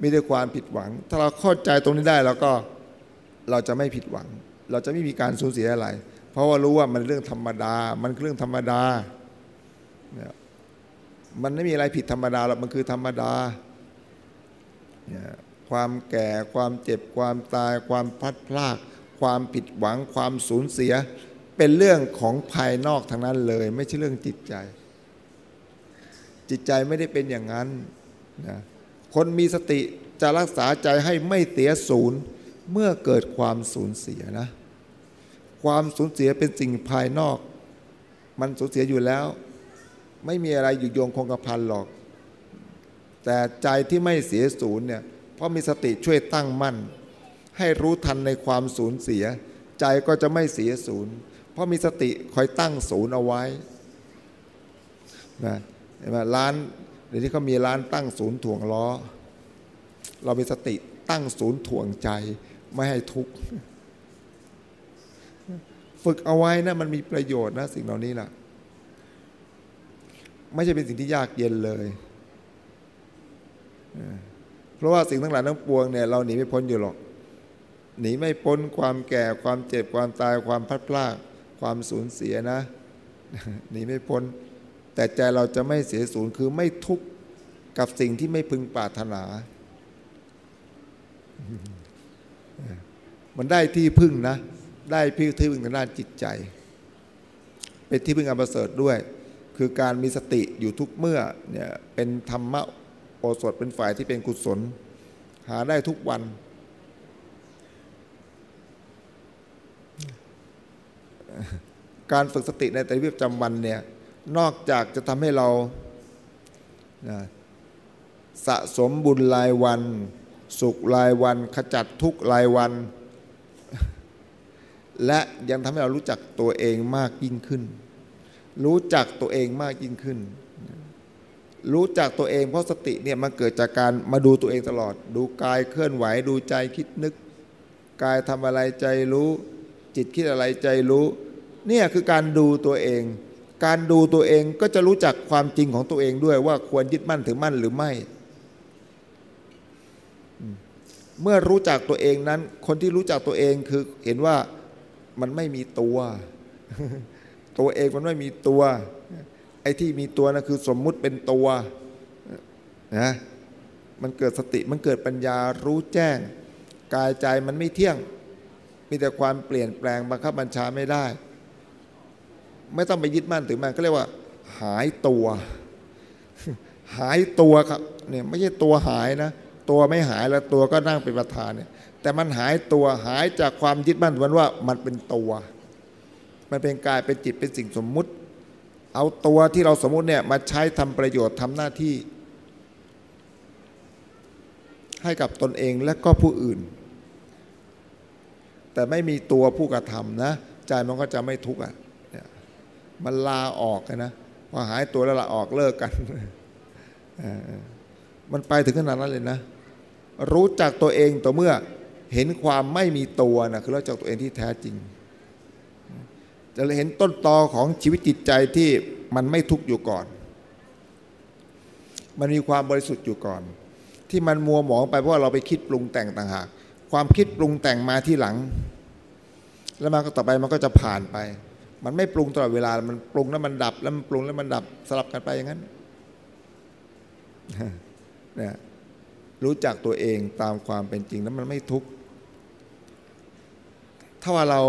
มีแต่ความผิดหวัง ถ้าเราเข้าใจตรงนี้ได้แล้วก็เราจะไม่ผิดหวัง เราจะไม่มีการสูญเสียอะไร เพราะว่ารู้ว่ามันเรื่องธรรมดา มันเรื่องธรรมดา มันไม่มีอะไรผิดธรรมดาหรอกมันคือธรรมดา ความแก่ความเจ็บความตาย ความพลัดพรากความผิดหวังความสูญเสีย เป็นเรื่องของภายนอกทางนั้นเลย ไม่ใช่เรื่องจิตใจ จิตใจไม่ได้เป็นอย่างนั้นนะคนมีสติจะรักษาใจให้ไม่เสียศูนย์เมื่อเกิดความสูญเสียนะ ความสูญเสียเป็นสิ่งภายนอก มันสูญเสียอยู่แล้ว ไม่มีอะไรอยู่โยงคงกระพันหรอก แต่ใจที่ไม่เสียศูนย์เนี่ยเพราะมีสติช่วยตั้งมั่น ให้รู้ทันในความสูญเสีย ใจก็จะไม่เสียศูนย์ เพราะมีสติคอยตั้งศูนย์เอาไว้นะเห็นไหมร้านเดี๋ยวนี้เขามีร้านตั้งศูนย์ถ่วงล้อ เรามีสติตั้งศูนย์ถ่วงใจไม่ให้ทุกข์ฝึกเอาไว้นะมันมีประโยชน์นะสิ่งเหล่านี้ล่ะ ไม่ใช่เป็นสิ่งที่ยากเย็นเลย เพราะว่าสิ่งทั้งหลายทั้งปวงเนี่ยเราหนีไม่พ้นอยู่หรอก หนีไม่พ้นความแก่ความเจ็บความตายความพัดพลากความสูญเสียนะ หนีไม่พ้น แต่ใจเราจะไม่เสียสูญคือไม่ทุกข์กับสิ่งที่ไม่พึงปรารถนา มันได้ที่พึ่งนะ ได้พี่ที่พึ่งทางด้านจิตใจ เป็นที่พึ่งอันประเสริฐด้วย คือการมีสติอยู่ทุกเมื่อเนี่ยเป็นธรรมะ โอสถเป็นฝ่ายที่เป็นกุศล หาได้ทุกวัน การฝึกสติในแต่ละประจำวันเนี่ยนอกจากจะทำให้เราสะสมบุญรายวัน สุขรายวัน ขจัดทุกรายวัน และยังทำให้เรารู้จักตัวเองมากยิ่งขึ้น รู้จักตัวเองมากยิ่งขึ้น รู้จักตัวเองเพราะสติเนี่ยมันเกิดจากการมาดูตัวเองตลอด ดูกายเคลื่อนไหวดูใจคิดนึก กายทำอะไรใจรู้ จิตคิดอะไรใจรู้เนี่ยคือการดูตัวเอง การดูตัวเองก็จะรู้จักความจริงของตัวเองด้วยว่าควรยึดมั่นถือมั่นหรือไม่ เมื่อรู้จักตัวเองนั้น คนที่รู้จักตัวเองคือเห็นว่ามันไม่มีตัว ตัวเองมันไม่มีตัว ไอ้ที่มีตัวนะคือสมมุติเป็นตัวนะมันเกิดสติมันเกิดปัญญารู้แจ้ง กายใจมันไม่เที่ยง มีแต่ความเปลี่ยนแปลงบังคับบัญชาไม่ได้ ไม่ต้องไปยึดมั่นถือมันก็เรียกว่า หายตัว หายตัวครับเนี่ยไม่ใช่ตัวหายนะ ตัวไม่หายแล้วตัวก็นั่งเป็นประธานเนี่ยแต่มันหายตัวหายจากความยึดมั่นมันว่ามันเป็นตัว มันเป็นกายเป็นจิตเป็นสิ่งสมมุติ เอาตัวที่เราสมมุติเนี่ยมาใช้ทำประโยชน์ทำหน้าที่ ให้กับตนเองและก็ผู้อื่น แต่ไม่มีตัวผู้กระทำนะใจมันก็จะไม่ทุกข์อะเนี่ยมันลาออกกันนะพอหายตัวแล้วลาออกเลิกกันมันไปถึงขนาดนั้นเลยนะ รู้จักตัวเองต่อเมื่อเห็นความไม่มีตัวนะคือรู้จักตัวเองที่แท้จริง จะเห็นต้นตอของชีวิตจิตใจที่มันไม่ทุกข์อยู่ก่อน มันมีความบริสุทธิ์อยู่ก่อน ที่มันมัวหมองไปเพราะเราไปคิดปรุงแต่งต่างหาก ความคิดปรุงแต่งมาที่หลัง แล้วมันก็ต่อไปมันก็จะผ่านไป มันไม่ปรุงตลอดเวลา มันปรุงแล้วมันดับ แล้วมันปรุงแล้วมันดับสลับกันไปอย่างนั้นนี่ยรู้จักตัวเองตามความเป็นจริงแล้วมันไม่ทุกข์ถ้าว่าเรา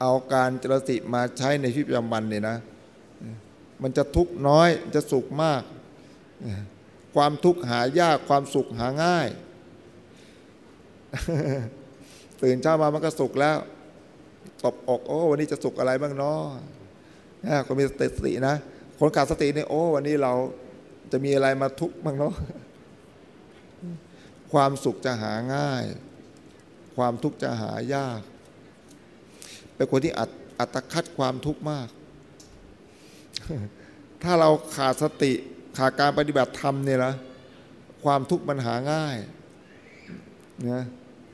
เอาการจรสิมาใช้ในชีวิตประจำวันเนี่ยนะ มันจะทุกข์น้อยจะสุขมาก ความทุกข์หายากความสุขหาง่าย ตื่นเช้ามามันก็สุขแล้ว ตบอก โอ้ วันนี้จะสุขอะไรบ้างเนาะคนมีสตินะ คนขาดสติเนี่ยโอ้ วันนี้เราจะมีอะไรมาทุกข์บ้างเนาะความสุขจะหาง่าย ความทุกข์จะหายาก เป็นคนที่อัตอัตคัดความทุกข์มาก ถ้าเราขาดสติขาดการปฏิบัติธรรมเนี่ยนะความทุกข์มันหาง่ายนะ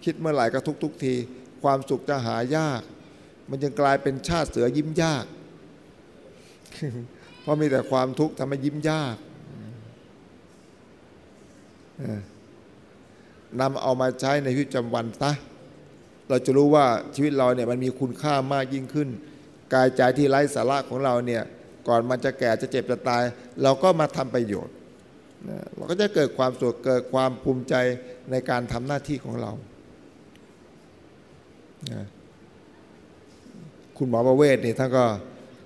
คิดเมื่อไหร่ก็ทุกทุกที ความสุขจะหายาก มันยังกลายเป็นชาติเสือยิ้มยาก เพราะมีแต่ความทุกข์ทำให้ยิ้มยากนำเอามาใช้ในชีวิตประจำวันซะ เราจะรู้ว่าชีวิตเราเนี่ยมันมีคุณค่ามากยิ่งขึ้น กายใจที่ไร้สาระของเราเนี่ยก่อนมันจะแก่จะเจ็บจะตาย เราก็มาทำประโยชน์เราก็จะเกิดความสุขเกิดความภูมิใจในการทำหน้าที่ของเรา คุณหมอประเวศนี่ท่านก็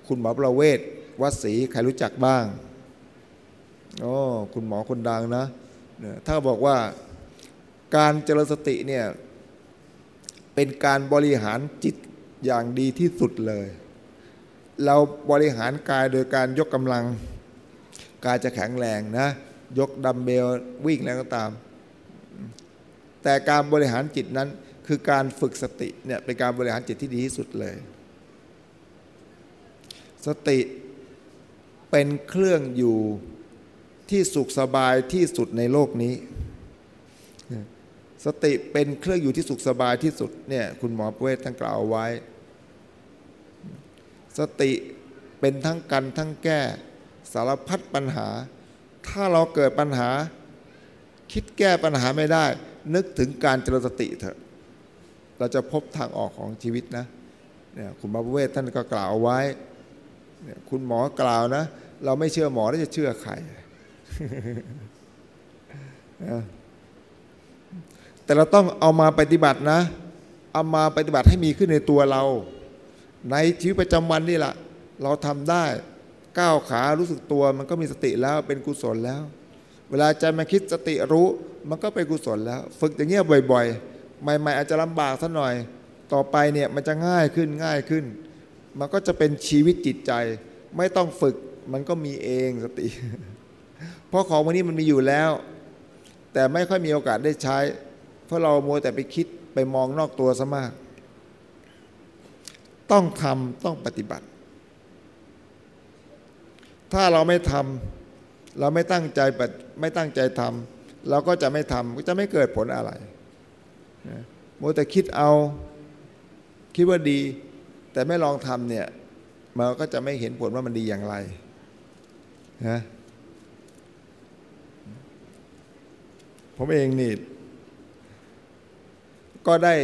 คุณหมอประเวศวัดศรีใครรู้จักบ้างโอ้คุณหมอคนดังนะถ้าบอกว่าการเจริญสติเนี่ย เป็นการบริหารจิตอย่างดีที่สุดเลย เราบริหารกายโดยการยกกำลัง กายจะแข็งแรงนะ ยกดัมเบลวิ่งแล้วก็ตาม แต่การบริหารจิตนั้นคือการฝึกสติเนี่ยเป็นการบริหารจิตที่ดีที่สุดเลย สติเป็นเครื่องอยู่ที่สุขสบายที่สุดในโลกนี้ สติเป็นเครื่องอยู่ที่สุขสบายที่สุดเนี่ยคุณหมอเวทท่านกล่าวไว้ สติเป็นทั้งกันทั้งแก้สารพัดปัญหา ถ้าเราเกิดปัญหา คิดแก้ปัญหาไม่ได้ นึกถึงการเจริญสติเถอะ เราจะพบทางออกของชีวิตนะเนี่ยคุณหมอเวทท่านก็กล่าวไว้เนี่ยคุณหมอกล่าวนะ เราไม่เชื่อหมอแล้วจะเชื่อใคร แต่เราต้องเอามาปฏิบัตินะ เอามาปฏิบัติให้มีขึ้นในตัวเรา ในชีวิตประจำวันนี่แหละเราทำได้ก้าวขารู้สึกตัวมันก็มีสติแล้วเป็นกุศลแล้ว เวลาใจมาคิดสติรู้มันก็เป็นกุศลแล้ว ฝึกอย่างเงี้ยบ่อย ๆ ใหม่ๆอาจจะลำบากสักหน่อย ต่อไปเนี่ยมันจะง่ายขึ้นง่ายขึ้น มันก็จะเป็นชีวิตจิตใจ ไม่ต้องฝึกมันก็มีเองสติ เพราะของวันนี้มันมีอยู่แล้ว แต่ไม่ค่อยมีโอกาสได้ใช้ เพราะเราโมแต่ไปคิดไปมองนอกตัวซะมาก ต้องทำต้องปฏิบัติ ถ้าเราไม่ทำเราไม่ตั้งใจไม่ตั้งใจทำเราก็จะไม่ทำก็จะไม่เกิดผลอะไรโมแต่คิดเอาคิดว่าดี แต่ไม่ลองทำเนี่ยมันก็จะไม่เห็นผลว่ามันดีอย่างไรนะผมเองนี่ ก็ได้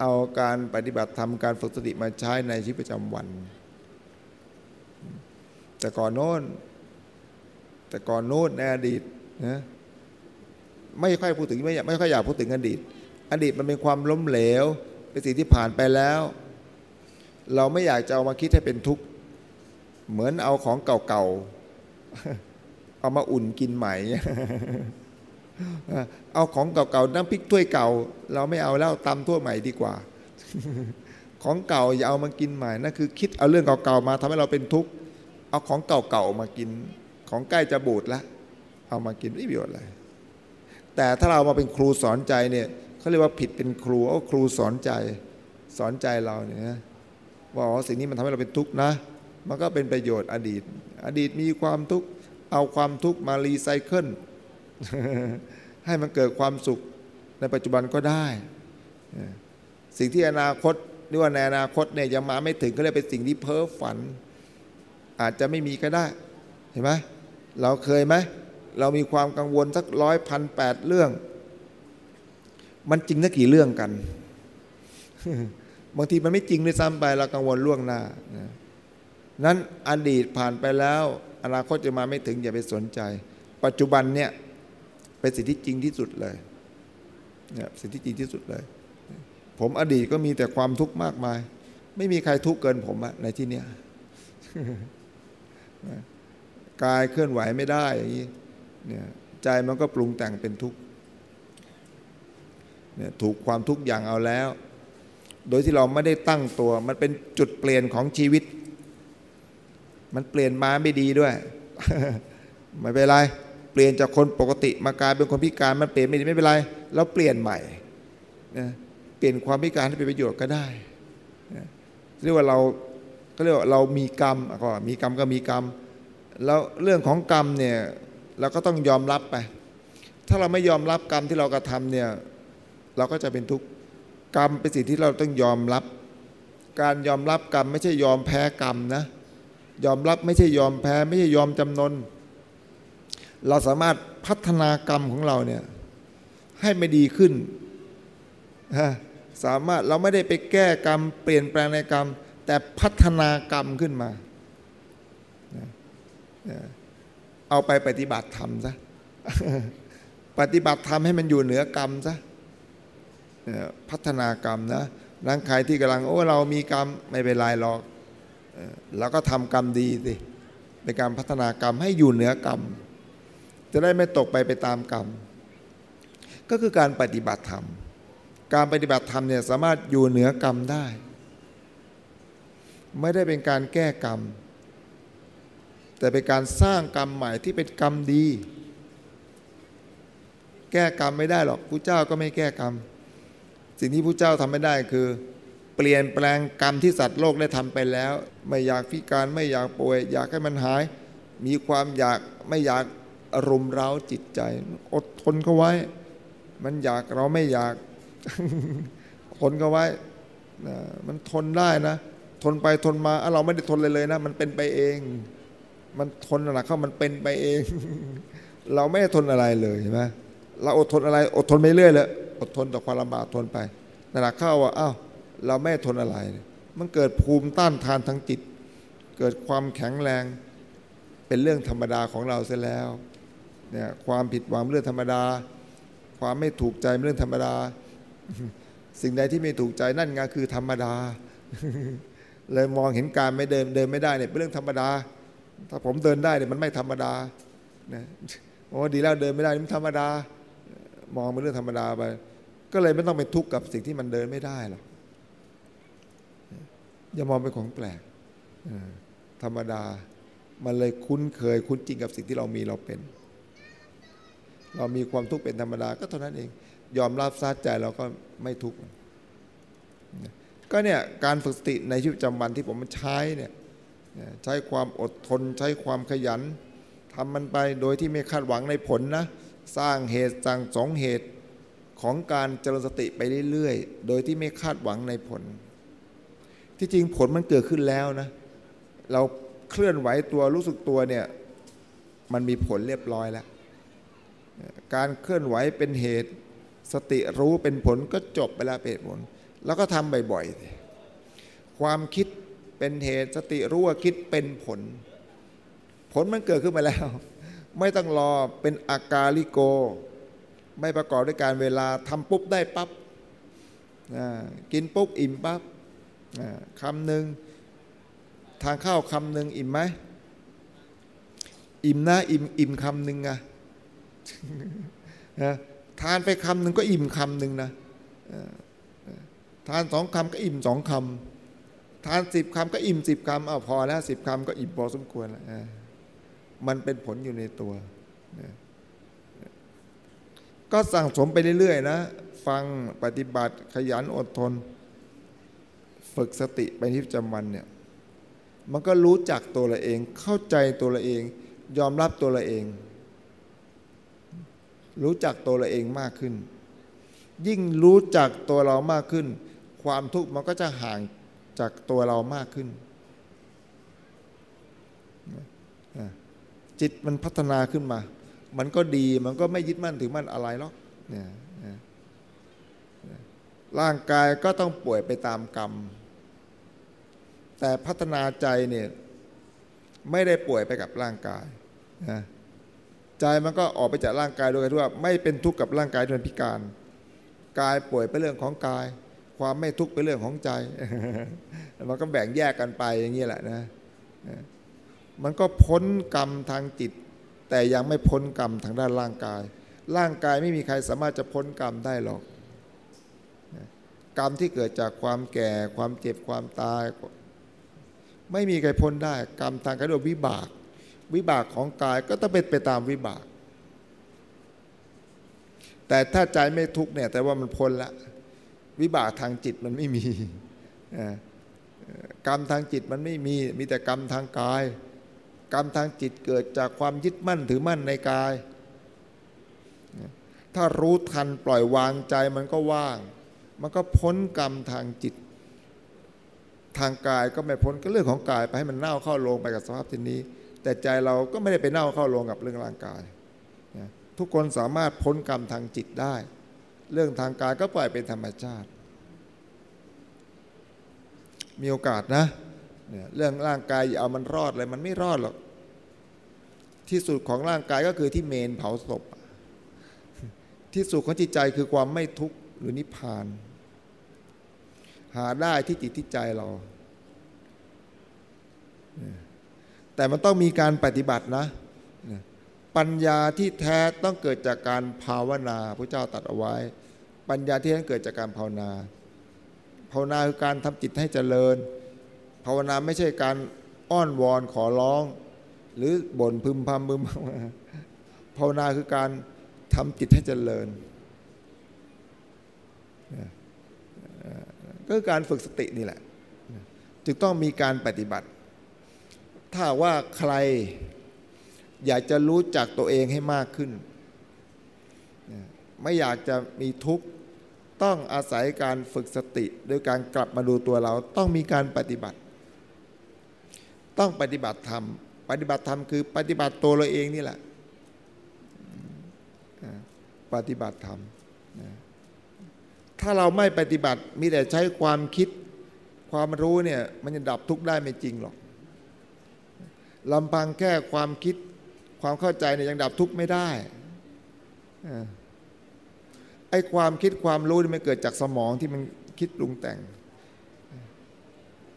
เอาการปฏิบัติธรรมการฝึกสติมาใช้ในชีวิตประจำวัน แต่ก่อนโน้น แต่ก่อนโน้นในอดีตนะไม่ค่อยพูดถึงไม่ไม่ค่อยอยากพูดถึงอดีต อดีตมันเป็นความล้มเหลว เป็นสิ่งที่ผ่านไปแล้ว เราไม่อยากจะเอามาคิดให้เป็นทุกข์ เหมือนเอาของเก่าๆ เอามาอุ่นกินใหม่ เอาของเก่าๆน้ำพริกถ้วยเก่า เราไม่เอาแล้วตำถ้วยใหม่ดีกว่า ของเก่าอย่าเอามากินใหม่นั่นคือ คิดเอาเรื่องเก่าๆมาทำให้เราเป็นทุกข์เอาของเก่าๆมากิน ของใกล้จะบูดล้วเอามากินไม่ประโยชน์อะไรแต่ถ้าเรามาเป็นครูสอนใจเนี่ยเขาเรียกว่าผิดเป็นครูเอาครูสอนใจ สอนใจเราเนี่ยนะว่าอ๋อสิ่งนี้มันทำให้เราเป็นทุกข์นะ มันก็เป็นประโยชน์อดีต อดีตมีความทุกข์เอาความทุกข์มารีไซเคิล ให้มันเกิดความสุขในปัจจุบันก็ได้ สิ่งที่อนาคตหรือว่าในอนาคตเนี่ยยังมาไม่ถึงก็เรียเป็นสิ่งที่เพ้อฝัน อาจจะไม่มีก็ได้เห็นไหมเราเคยไหมเรามีความกังวลสักร้อยพันแปดเรื่อง มันจริงสักกี่เรื่องกัน บางทีมันไม่จริงด้วยซ้ำไปเรากังวลล่วงหน้านะนั้นอดีตผ่านไปแล้ว อนาคตจะมาไม่ถึงอย่าไปสนใจ ปัจจุบันเนี่ย เป็นสิ่งที่จริงที่สุดเลยเนี่ยสิ่งที่จริงที่สุดเลย ผมอดีตก็มีแต่ความทุกข์มากมาย ไม่มีใครทุกข์เกินผมอะในที่เนี้ยกายเคลื่อนไหวไม่ได้อย่างนี้เนี่ยใจมันก็ปรุงแต่งเป็นทุกข์เนี่ยถูกความทุกข์อย่างเอาแล้ว โดยที่เราไม่ได้ตั้งตัว มันเป็นจุดเปลี่ยนของชีวิต มันเปลี่ยนมาไม่ดีด้วย ไม่เป็นไร เปลี่ยนจากคนปกติมากลายเป็นคนพิการมันเปลี่ยนไม่ดีไม่เป็นไรเราเปลี่ยนใหม่นะเปลี่ยนความพิการให้เป็นประโยชน์ก็ได้นะเรียกว่าเราก็เรียกว่าเรามีกรรมก็มีกรรมก็มีกรรมแล้วเรื่องของกรรมเนี่ยเราก็ต้องยอมรับไป ถ้าเราไม่ยอมรับกรรมที่เรากระทำเนี่ยเราก็จะเป็นทุกข์กรรมเป็นสิ่งที่เราต้องยอมรับ การยอมรับกรรมไม่ใช่ยอมแพ้กรรมนะยอมรับไม่ใช่ยอมแพ้ ไม่ใช่ยอมจำนน เราสามารถพัฒนากรรมของเราเนี่ยให้ไม่ดีขึ้น สามารถเราไม่ได้ไปแก้กรรม เปลี่ยนแปลงในกรรม แต่พัฒนากรรมขึ้นมา เอาไปปฏิบัติธรรมซะ ปฏิบัติธรรมให้มันอยู่เหนือกรรมซะ พัฒนากรรมนะร่างใครที่กำลัง โอ้เรามีกรรมไม่เป็นไรหรอกเราก็ทำกรรมดีสิเป็นการพัฒนากรรมให้อยู่เหนือกรรม จะได้ไม่ตกไปไปตามกรรม ก็คือการปฏิบัติธรรม การปฏิบัติธรรมเนี่ยสามารถอยู่เหนือกรรมได้ ไม่ได้เป็นการแก้กรรม แต่เป็นการสร้างกรรมใหม่ที่เป็นกรรมดี แก้กรรมไม่ได้หรอกพระเจ้าก็ไม่แก้กรรม สิ่งที่พระเจ้าทำไม่ได้คือเปลี่ยนแปลงกรรมที่สัตว์โลกได้ทำไปแล้ว ไม่อยากพิการไม่อยากป่วย อยากให้มันหาย มีความอยากไม่อยาก รมณ์เร้าจิตใจ อดทนเขาไว้ มันอยากเราไม่อยาก ทนเขาไว้นะมันทนได้นะ ทนไปทนมาเราไม่ได้ทนเลยเลยนะ มันเป็นไปเอง มันทนอะไรเข้ามันเป็นไปเอง เราไม่ได้ทนอะไรเลยใช่ไหมเราอดทนอะไร อดทนไปเรื่อยเลยอดทนต่อความลำบากทนไปนั่นแหละเข้าว่าอ้าวเราไม่ทนอะไร มันเกิดภูมิต้านทานทางจิต เกิดความแข็งแรงเป็นเรื่องธรรมดาของเราเสียแล้ว เนี่ยความผิดหวังเรื่องธรรมดา ความไม่ถูกใจเรื่องธรรมดา สิ่งใดที่ไม่ถูกใจนั่นไงคือธรรมดา เลยมองเห็นการไม่เดินเดินไม่ได้เนี่ยเป็นเรื่องธรรมดา ถ้าผมเดินได้เนี่ยมันไม่ธรรมดานะโอ้ดีแล้วเดินไม่ได้มันธรรมดา มองเป็นเรื่องธรรมดาไปก็เลยไม่ต้องไปทุกข์กับสิ่งที่มันเดินไม่ได้หรอกอย่ามองเป็นของแปลกธรรมดา มันเลยคุ้นเคยคุ้นจริงกับสิ่งที่เรามีเราเป็น เรามีความทุกข์เป็นธรรมดาก็เท่านั้นเอง ยอมรับซาใจเราก็ไม่ทุกข์ก็เนี่ยการฝึกสติในชีวิตประจำวันที่ผมมันใช้เนี่ยใช้ความอดทน ใช้ความขยันทำมันไปโดยที่ไม่คาดหวังในผลนะ สร้างเหตุสร้างสองเหตุของการเจริญสติไปเรื่อยๆ โดยที่ไม่คาดหวังในผล ที่จริงผลมันเกิดขึ้นแล้วนะ เราเคลื่อนไหวตัวรู้สึกตัวเนี่ย มันมีผลเรียบร้อยแล้ว การเคลื่อนไหวเป็นเหตุ สติรู้เป็นผลก็จบไปแล้วเป็นผล แล้วก็ทำบ่อยๆ ความคิดเป็นเหตุสติรู้ว่าคิดเป็นผล ผลมันเกิดขึ้นมาแล้ว ไม่ต้องรอเป็นอากาลิโก ไม่ประกอบด้วยการเวลาทำปุ๊บได้ปับ๊บกินปุ๊บอิ่มปับ๊บคำหนึ่งทางข้าวคำหนึ่งอิ่มไหมอิ่มนะอิ่มอิ่มคำหนึ่งอะ ทานไปคำหนึ่งก็อิ่มคำหนึ่งนะทานสองคำก็อิ่มสองคำทานสิบคำก็อิ่มสิบคำเอาพอแล้วสิบคำก็อิ่มพอสมควรแล้วมันเป็นผลอยู่ในตัว ก็สั่งสมไปเรื่อยๆนะ ฟังปฏิบัติขยันอดทน ฝึกสติไปที่ประจำวันเนี่ย มันก็รู้จักตัวเราเอง เข้าใจตัวเราเอง ยอมรับตัวเราเอง รู้จักตัวเราเองมากขึ้น ยิ่งรู้จักตัวเรามากขึ้น ความทุกข์มันก็จะห่างจากตัวเรามากขึ้น จิตมันพัฒนาขึ้นมา มันก็ดีมันก็ไม่ยึดมั่นถือมั่นอะไรหรอกเนี่ยร่างกายก็ต้องป่วยไปตามกรรม แต่พัฒนาใจเนี่ยไม่ได้ป่วยไปกับร่างกายนะ ใจมันก็ออกไปจากร่างกายโดยที่วไม่เป็นทุกข์กับร่างกายที่พิการ กายป่วยเป็นเรื่องของกาย ความไม่ทุกข์เป็นเรื่องของใจ มันก็แบ่งแยกกันไปอย่างนี้แหละนะ มันก็พ้นกรรมทางจิต แต่ยังไม่พ้นกรรมทางด้านร่างกาย ร่างกายไม่มีใครสามารถจะพ้นกรรมได้หรอก กรรมที่เกิดจากความแก่ ความเจ็บความตาย ไม่มีใครพ้นได้ กรรมทางกระโดดวิบาก วิบากของกายก็ต้องเป็นไปตามวิบาก แต่ถ้าใจไม่ทุกเนี่ยแต่ว่ามันพ้นละ วิบากทางจิตมันไม่มีกรรมทางจิตมันไม่มีมีแต่กรรมทางกาย กรรมทางจิตเกิดจากความยึดมั่นถือมั่นในกาย ถ้ารู้ทันปล่อยวางใจมันก็ว่าง มันก็พ้นกรรมทางจิตทางกายก็ไม่พ้นก็เรื่องของกายไปให้มันเน่าเข้าลงไปกับสภาพที่นี้ แต่ใจเราก็ไม่ได้ไปเน่าเข้าลงกับเรื่องร่างกายทุกคนสามารถพ้นกรรมทางจิตได้ เรื่องทางกายก็ปล่อยเป็นธรรมชาติ มีโอกาสนะเนี่ยเรื่องร่างกายอย่าเอามันรอดเลยมันไม่รอดหรอกที่สุดของร่างกายก็คือที่เมนเผาศพ ที่สุดของจิตใจคือความไม่ทุกข์หรือนิพพาน หาได้ที่จิตที่ใจเรา แต่มันต้องมีการปฏิบัตินะ ปัญญาที่แท้ต้องเกิดจากการภาวนาพระเจ้าตัดเอาไว้ ปัญญาที่แท้เกิดจากการภาวนา ภาวนาคือการทำจิตให้เจริญ ภาวนาไม่ใช่การอ้อนวอนขอร้อง หรือบ่นพึมพำพึมภาวนาคือการทำจิตให้เจริญก็คือการฝึกสตินี่แหละ จึงต้องมีการปฏิบัติ ถ้าว่าใครอยากจะรู้จักตัวเองให้มากขึ้น ไม่อยากจะมีทุกข์ ต้องอาศัยการฝึกสติโดยการกลับมาดูตัวเราต้องมีการปฏิบัติ ต้องปฏิบัติธรรม ปฏิบัติธรรมคือปฏิบัติตัวเราเองนี่แหละ ปฏิบัติธรรม ถ้าเราไม่ปฏิบัติมีแต่ใช้ความคิดความรู้เนี่ยมันจะดับทุกข์ได้ไม่จริงหรอก ลำพังแค่ความคิดความเข้าใจเนี่ยยังดับทุกข์ไม่ได้ไอ้ความคิดความรู้นี่มันเกิดจากสมองที่มันคิดปรุงแต่ง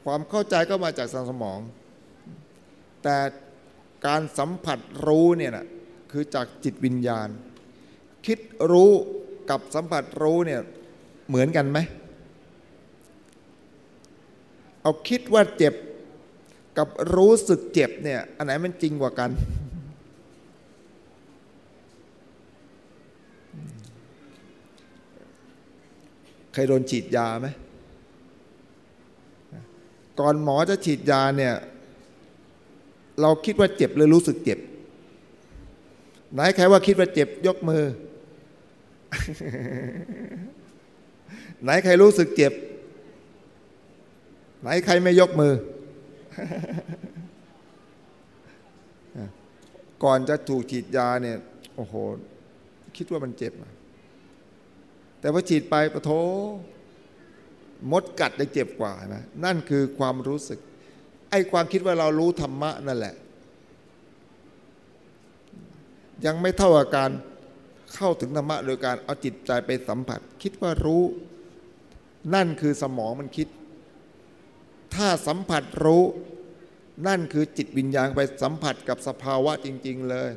ความเข้าใจก็มาจากสมอง แต่การสัมผัสรู้เนี่ยนะคือจากจิตวิญญาณ คิดรู้กับสัมผัสรู้เนี่ยเหมือนกันไหมเอาคิดว่าเจ็บ กับรู้สึกเจ็บเนี่ย อันไหนมันจริงกว่ากัน เคยโดนฉีดยาไหมก่อนหมอจะฉีดยาเนี่ย เราคิดว่าเจ็บหรือรู้สึกเจ็บ ไหนใครว่าคิดว่าเจ็บยกมือ ไหนใครรู้สึกเจ็บ ไหนใครไม่ยกมือ ก่อนจะถูกฉีดยาเนี่ย โอ้โห คิดว่ามันเจ็บ แต่ว่าฉีดไปปะโถมดกัดได้เจ็บกว่านะนั่นคือความรู้สึก ไอ้ความคิดว่าเรารู้ธรรมะนั่นแหละ ยังไม่เท่ากับการเข้าถึงธรรมะโดยการเอาจิตใจไปสัมผัส คิดว่ารู้ นั่นคือสมองมันคิด ถ้าสัมผัสรู้ นั่นคือจิตวิญญาณไปสัมผัสกับสภาวะจริง ๆเลย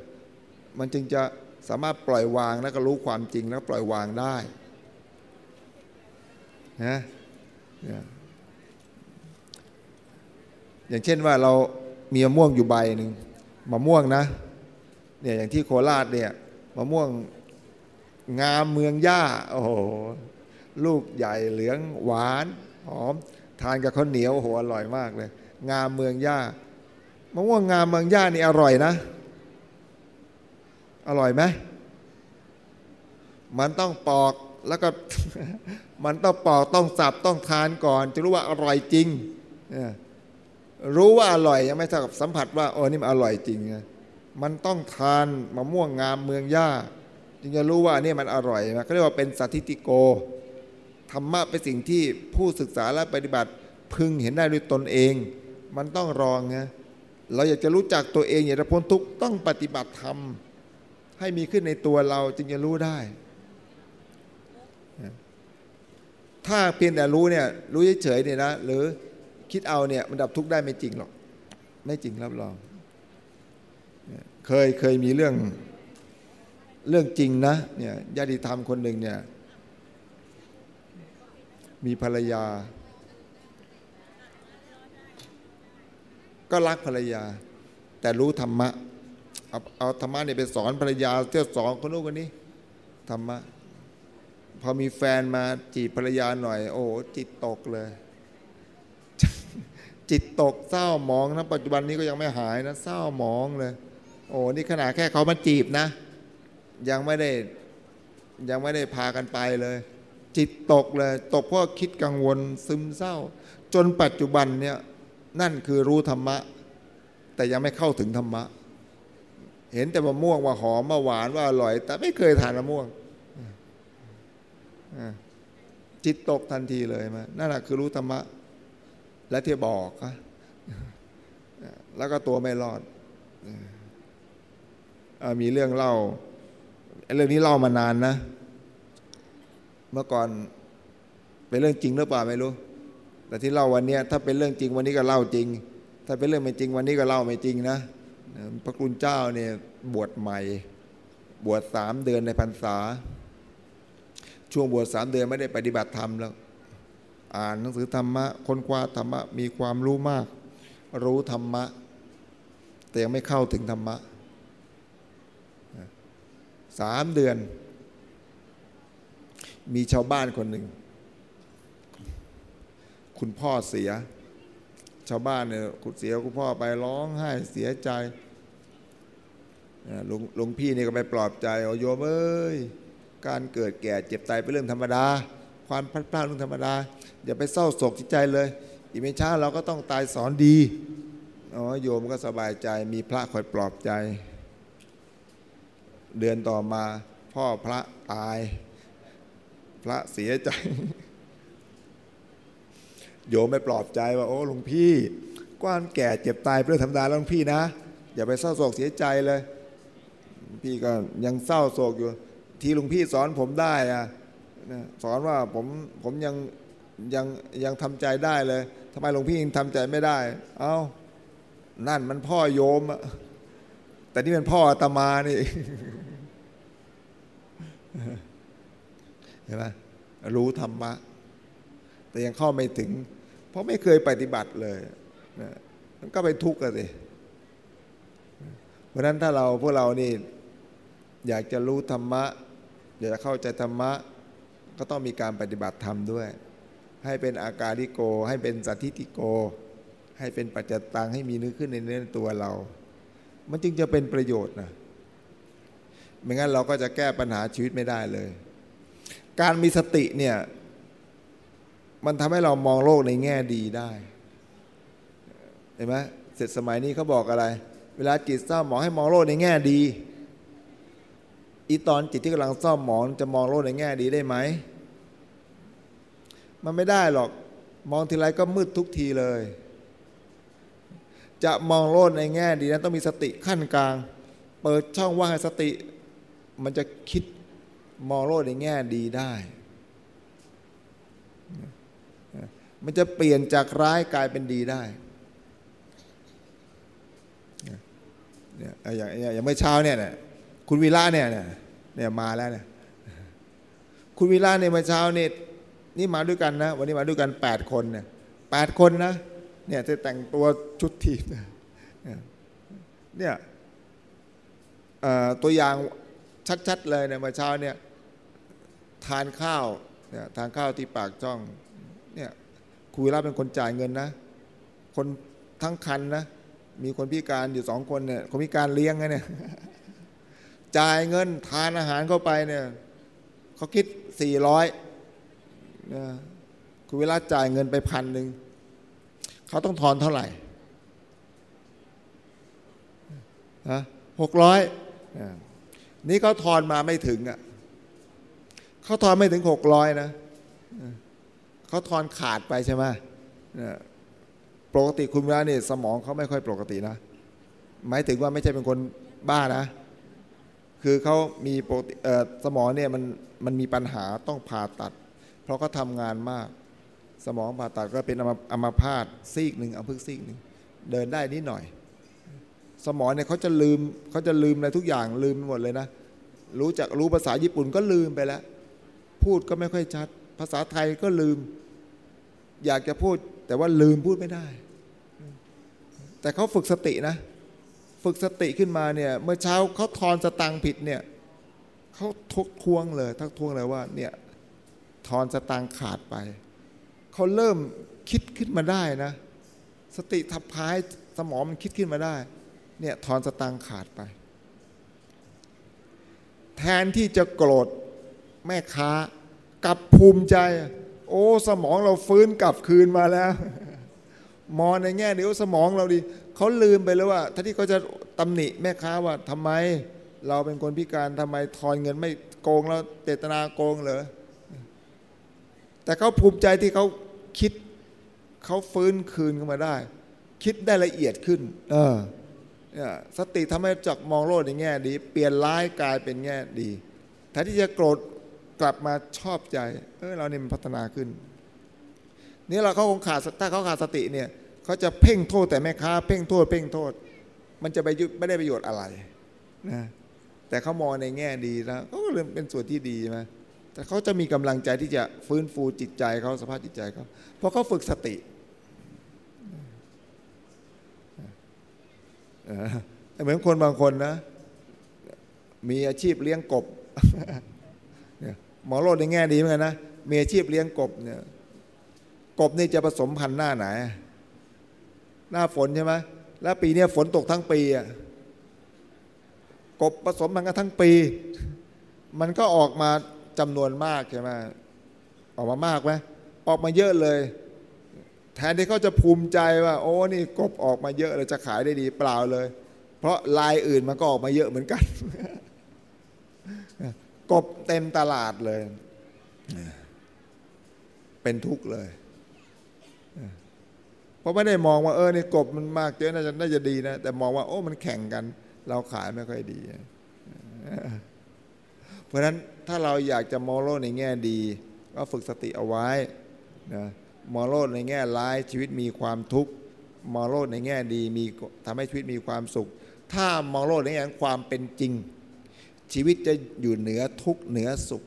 มันจึงจะสามารถปล่อยวางแล้วก็รู้ความจริงแล้วปล่อยวางได้นะอย่างเช่นว่าเรามีมะม่วงอยู่ใบหนึ่งมะม่วงนะเนี่ยอย่างที่โคราชเนี่ยมะม่วงงามเมืองย่าโอ้โหลูกใหญ่เหลืองหวานหอม ทานกับข้าวเหนียวโหอร่อยมากเลย งามเมืองย่ามะม่วงงามเมืองย่านี่อร่อยนะ อร่อยไหมมันต้องปอกแล้วก็มันต้องปอกต้องสับต้องทานก่อน จะรู้ว่าอร่อยจริง รู้ว่าอร่อยยังไม่เท่ากับสัมผัสว่าโอ้นี่มันอร่อยจริงมันต้องทานมะม่วงงามเมืองย่าจึงจะรู้ว่านี่มันอร่อยนะเขาเรียกว่าเป็นสัติติโก ธรรมะเป็นสิ่งที่ผู้ศึกษาและปฏิบัติพึงเห็นได้ด้วยตนเอง มันต้องรองนะเราอยากจะรู้จักตัวเองอยากจะพ้นทุกข์ต้องปฏิบัติธรรมให้มีขึ้นในตัวเราจึงจะรู้ได้ ถ้าเพียงแต่รู้เนี่ยรู้เฉยๆเนี่ยนะหรือคิดเอาเนี่ยมันดับทุกข์ได้ไม่จริงหรอก ไม่จริงรับรอง เคยเคยมีเรื่องเรื่องจริงนะเนี่ยญาติธรรมคนหนึ่งเนี่ย มีภรรยา ก็รักภรรยา แต่รู้ธรรมะ เอาเอาธรรมะเนี่ยไปสอนภรรยาเที่ยวสอนคนนู้นคนนี้ธรรมะพอมีแฟนมาจีบภรรยาหน่อย โอ้จิตตกเลย จิตตกเศร้าหมองนะปัจจุบันนี้ก็ยังไม่หายนะเศร้าหมองเลย โอ้นี่ขนาดแค่เขามาจีบนะ ยังไม่ได้ยังไม่ได้พากันไปเลย จิตตกเลย ตกเพราะคิดกังวลซึมเศร้า จนปัจจุบันเนี่ยนั่นคือรู้ธรรมะ แต่ยังไม่เข้าถึงธรรมะ เห็นแต่มะม่วงว่าหอมว่าหวานว่าอร่อย แต่ไม่เคยทานมะม่วงจิตตกทันทีเลยมานั่นแหะคือรู้ธรรมะ และที่บอกอะแล้วก็ตัวไม่รอดมีเรื่องเล่าเรื่องนี้เล่ามานานนะ เมื่อก่อนเป็นเรื่องจริงหรือเปล่าไม่รู้ แต่ที่เล่าวันนี้ถ้าเป็นเรื่องจริงวันนี้ก็เล่าจริง ถ้าเป็นเรื่องไม่จริงวันนี้ก็เล่าไม่จริงนะ พระคุณเจ้าเนี่ยบวชใหม่ บวชสามเดือนในพรรษา ช่วงบวชสามเดือนไม่ได้ปฏิบัติธรรมแล้ว อ่านหนังสือธรรมะค้นคว้าธรรมะมีความรู้มาก รู้ธรรมะ แต่ยังไม่เข้าถึงธรรมะสามเดือน มีชาวบ้านคนหนึ่ง คุณพ่อเสีย ชาวบ้านเนี่ยคุณเสียคุณพ่อไปร้องไห้เสียใจหลวงพี่นี่ก็ไปปลอบใจโยมเอ้ยการเกิดแก่เจ็บตายเป็นเรื่องธรรมดา ความพลาดพลาดเรื่องธรรมดา อย่าไปเศร้าโศกจิตใจเลย อีกไม่ช้าเราก็ต้องตายสอนดีอ๋อโยมก็สบายใจมีพระคอยปลอบใจ เดือนต่อมาพ่อพระตาย พระเสียใจ โยมไม่ปลอบใจว่า โอ้หลวงพี่ความแก่เจ็บตายเป็นเรื่องธรรมดาแล้วหลวงพี่นะ อย่าไปเศร้าโศกเสียใจเลย พี่ก็ยังเศร้าโศกอยู่ ที่หลวงพี่สอนผมได้อะสอนว่าผมผมยังยังยังทำใจได้เลยทำไมหลวงพี่ยังทำใจไม่ได้ เอา้านั่นมันพ่อโยมอะแต่นี่เป็นพ่อตมานี่ เห็นไหมรู้ธรรมะ แต่ยังเข้าไม่ถึง เพราะไม่เคยปฏิบัติเลยมันก็ไปทุกข์กันสิเพราะนั้นถ้าเราพวกเรานี่อยากจะรู้ธรรมะ อยากจะเข้าใจธรรมะ ก็ต้องมีการปฏิบัติธรรมด้วย ให้เป็นอาการิโก ให้เป็นสัติติโก ให้เป็นปัจจตังให้มีนื้อขึ้นในเนื้อตัวเรา มันจึงจะเป็นประโยชน์นะไม่งั้นเราก็จะแก้ปัญหาชีวิตไม่ได้เลย การมีสติเนี่ย มันทำให้เรามองโลกในแง่ดีได้เห็นไหมเสร็จสมัยนี้เขาบอกอะไร เวลาจิตเศร้าหมองให้มองโลกในแง่ดี อีตอนจิตที่กำลังเศร้าหมองจะมองโลกในแง่ดีได้ไหม มันไม่ได้หรอก มองทีไรก็มืดทุกทีเลย จะมองโลกในแง่ดีนั้นต้องมีสติขั้นกลาง เปิดช่องว่างให้สติ มันจะคิด มองโลกในแง่ดีได้ มันจะเปลี่ยนจากร้ายกลายเป็นดีได้เนี่ยอย่างอย่างเมื่อเช้าเนี่ยคุณวีระเนี่ยเนี่ยมาแล้วเนี่ยคุณวีระเนี่ยเมื่อเช้านี่นี่มาด้วยกันนะ วันนี้มาด้วยกันแปดคนเนี่ยแปดคนนะเนี่ยจะแต่งตัวชุดทีมเนี่ยตัวอย่างชัดๆเลยเนี่ยเมื่อเช้าเนี่ย ทานข้าวเนี่ยทานข้าวที่ปากจ้องเนี่ยคคุณวีระเป็นคนจ่ายเงินนะ คนทั้งคันนะ มีคนพิการอยู่สองคนเนี่ยคนพิการเลี้ยงไงเนี่ยจ่ายเงินทานอาหารเข้าไปเนี่ยเขาคิดสี่ร้อยนะคุณเวลาจ่ายเงินไปพันหนึ่งเขาต้องทอนเท่าไหร่ฮะหกร้อยนี่เขาทอนมาไม่ถึงอะ เขาทอนไม่ถึงหกร้อยนะเขาทอนขาดไปใช่ไหมปกติคุณวลาเนี่ยสมองเขาไม่ค่อยปกตินะ หมายถึงว่าไม่ใช่เป็นคนบ้านะ คือเขามีปกติสมองเนี่ยมันมันมีปัญหาต้องผ่าตัด เพราะเขาทำงานมาก สมองผ่าตัดก็เป็นอัมพาตซีกหนึ่งอัมพฤกษ์ซีกหนึ่งเดินได้นิดหน่อย สมองเนี่ยเขาจะลืมเขาจะลืมอะไรทุกอย่างลืมหมดเลยนะ รู้จักรู้ภาษาญี่ปุ่นก็ลืมไปแล้ว พูดก็ไม่ค่อยชัด ภาษาไทยก็ลืม อยากจะพูด แต่ว่าลืมพูดไม่ได้ แต่เขาฝึกสตินะ ฝึกสติขึ้นมาเนี่ย เมื่อเช้าเขาทอนสตังผิดเนี่ยเขาทุกทวงเลยทักทวงเลยว่าเนี่ยทอนสตังขาดไป เขาเริ่มคิดขึ้นมาได้นะ สติทับพายสมองมันคิดขึ้นมาได้ เนี่ยทอนสตังขาดไป แทนที่จะโกรธ แม่ค้ากับภูมิใจ โอ้สมองเราฟื้นกลับคืนมาแล้ว มองในแง่เดี๋ยวสมองเราดีเขาลืมไปแล้วว่าถ้าที่เขาจะตำหนิแม่ค้าว่าทำไม เราเป็นคนพิการทำไมทอนเงินไม่โกงแล้วเจตนาโกงเหรอแต่เขาภูมิใจที่เขาคิดเขาฟื้นคืนขึ้นมาได้ คิดได้ละเอียดขึ้น เออสติทำให้จักมองโลกในแง่ดี เปลี่ยนร้ายกลายเป็นแง่ดีแทนที่จะโกรธ กลับมาชอบใจ เออเราเนี่ยมันพัฒนาขึ้น นี่เราเขาคงขาดถ้าเขาขาดสติเนี่ยเขาจะเพ่งโทษแต่แม่ค้า เพ่งโทษ เพ่งโทษ มันจะไปไม่ได้ประโยชน์อะไรนะแต่เขามองในแง่ดีแล้วก็เลยเป็นส่วนที่ดีไหมแต่เขาจะมีกำลังใจที่จะฟื้นฟูจิตใจเขาสภาพจิตใจเขาเพราะเขาฝึกสติเหมือนคนบางคนนะ มีอาชีพเลี้ยงกบ หมอโลดในแง่ดีเหมือนกันนะมีอาชีพเลี้ยงกบเนี่ยกบนี่จะผสมพันธุ์หน้าไหน หน้าฝนใช่ไหมแล้วปีนี้ฝนตกทั้งปีอะกบผสมมันกันทั้งปี มันก็ออกมาจำนวนมากใช่ไหมออกมามากไหมออกมาเยอะเลย แทนที่เขาจะภูมิใจว่า โอ้นี่กบออกมาเยอะเลยจะขายได้ดีเปล่าเลย เพราะลายอื่นมันก็ออกมาเยอะเหมือนกัน กบเต็มตลาดเลย เป็นทุกข์เลย เพราะไม่ได้มองว่าเออในกบมันมากเยอะน่าจะน่าจะดีนะ แต่มองว่า โอ้มันแข่งกัน เราขายไม่ค่อยดี เพราะฉะนั้นถ้าเราอยากจะมองโลกในแง่ดี ก็ฝึกสติเอาไว้นะมองโลกในแง่ร้ายชีวิตมีความทุกข์มองโลกในแง่ดีมีทำให้ชีวิตมีความสุข ถ้ามองโลกในแง่ความเป็นจริง ชีวิตจะอยู่เหนือทุกเหนือสุข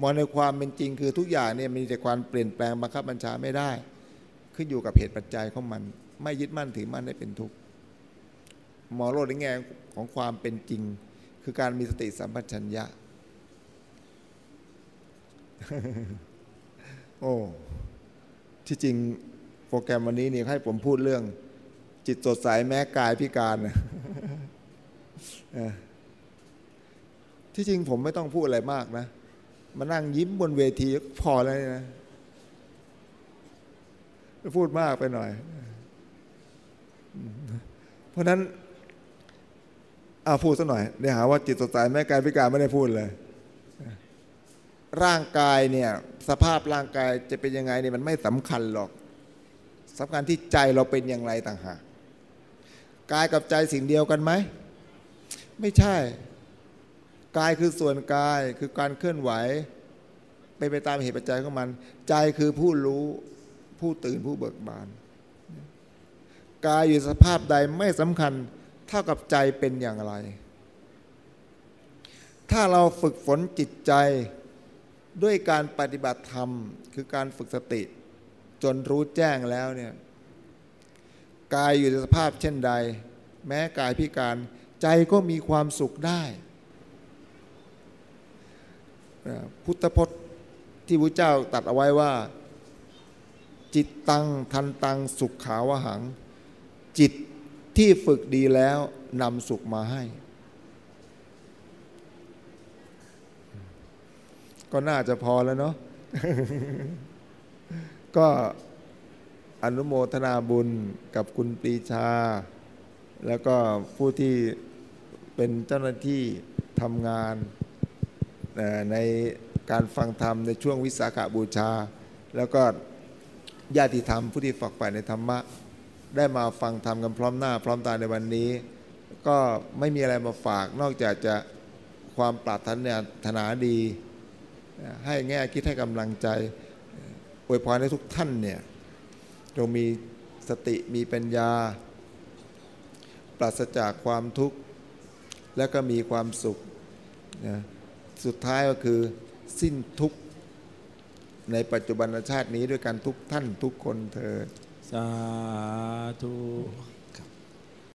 มองในความเป็นจริงคือทุกอย่างเนี่ยมีแต่ความเปลี่ยนแปลงบังคับบัญชาไม่ได้ ขึ้นอยู่กับเหตุปัจจัยของมัน ไม่ยึดมั่นถือมั่นได้เป็นทุกข์มองโลกในแง่ของความเป็นจริง คือการมีสติสัมปชัญญะ โอ้ที่จริงโปรแกรมวันนี้เนี่ยให้ผมพูดเรื่อง จิตสดใสแม้กายพิการ ที่จริงผมไม่ต้องพูดอะไรมากนะ มานั่งยิ้มบนเวทีพอแล้วนะ พูดมากไปหน่อย เพราะนั้นอาพูดสักหน่อยเดี๋ยวหาว่าจิตสดใสแม่กายพิการไม่ได้พูดเลย ร่างกายเนี่ย สภาพร่างกายจะเป็นยังไงเนี่ยมันไม่สำคัญหรอกสำคัญที่ใจเราเป็นอย่างไรต่างหากกายกับใจสิ่งเดียวกันไหม ไม่ใช่ กายคือส่วนกายคือการเคลื่อนไหวไปไปตามเหตุปัจจัยของมัน ใจคือผู้รู้ผู้ตื่นผู้เบิกบาน กายอยู่สภาพใดไม่สำคัญเท่ากับใจเป็นอย่างไร ถ้าเราฝึกฝนจิตใจด้วยการปฏิบัติธรรม คือการฝึกสติ จนรู้แจ้งแล้วเนี่ยกายอยู่ในสภาพเช่นใด แม้กายพิการใจก็มีความสุขได้ พุทธพจน์ที่พระเจ้าตัดเอาไว้ว่า จิตตังทันตังสุขขาวหัง จิตที่ฝึกดีแล้วนำสุขมาให้ ก็น่าจะพอแล้วเนาะก็อนุโมทนาบุญกับคุณปรีชา แล้วก็ผู้ที่เป็นเจ้าหน้าที่ทำงาน ในการฟังธรรมในช่วงวิสาขบูชา แล้วก็ญาติธรรมผู้ที่ฝักใฝ่ในธรรมะ ได้มาฟังธรรมกันพร้อมหน้า พร้อมตาในวันนี้ ก็ไม่มีอะไรมาฝากนอกจากจะความปรารถนาดี ให้แง่คิดให้กำลังใจอวยพรให้ทุกท่านเนี่ยจงมีสติมีปัญญา ปราศจากความทุกข์ และก็มีความสุขนะ สุดท้ายก็คือสิ้นทุกข์ในปัจจุบันชาตินี้ด้วยกันทุกท่านทุกคนเธอสาธุ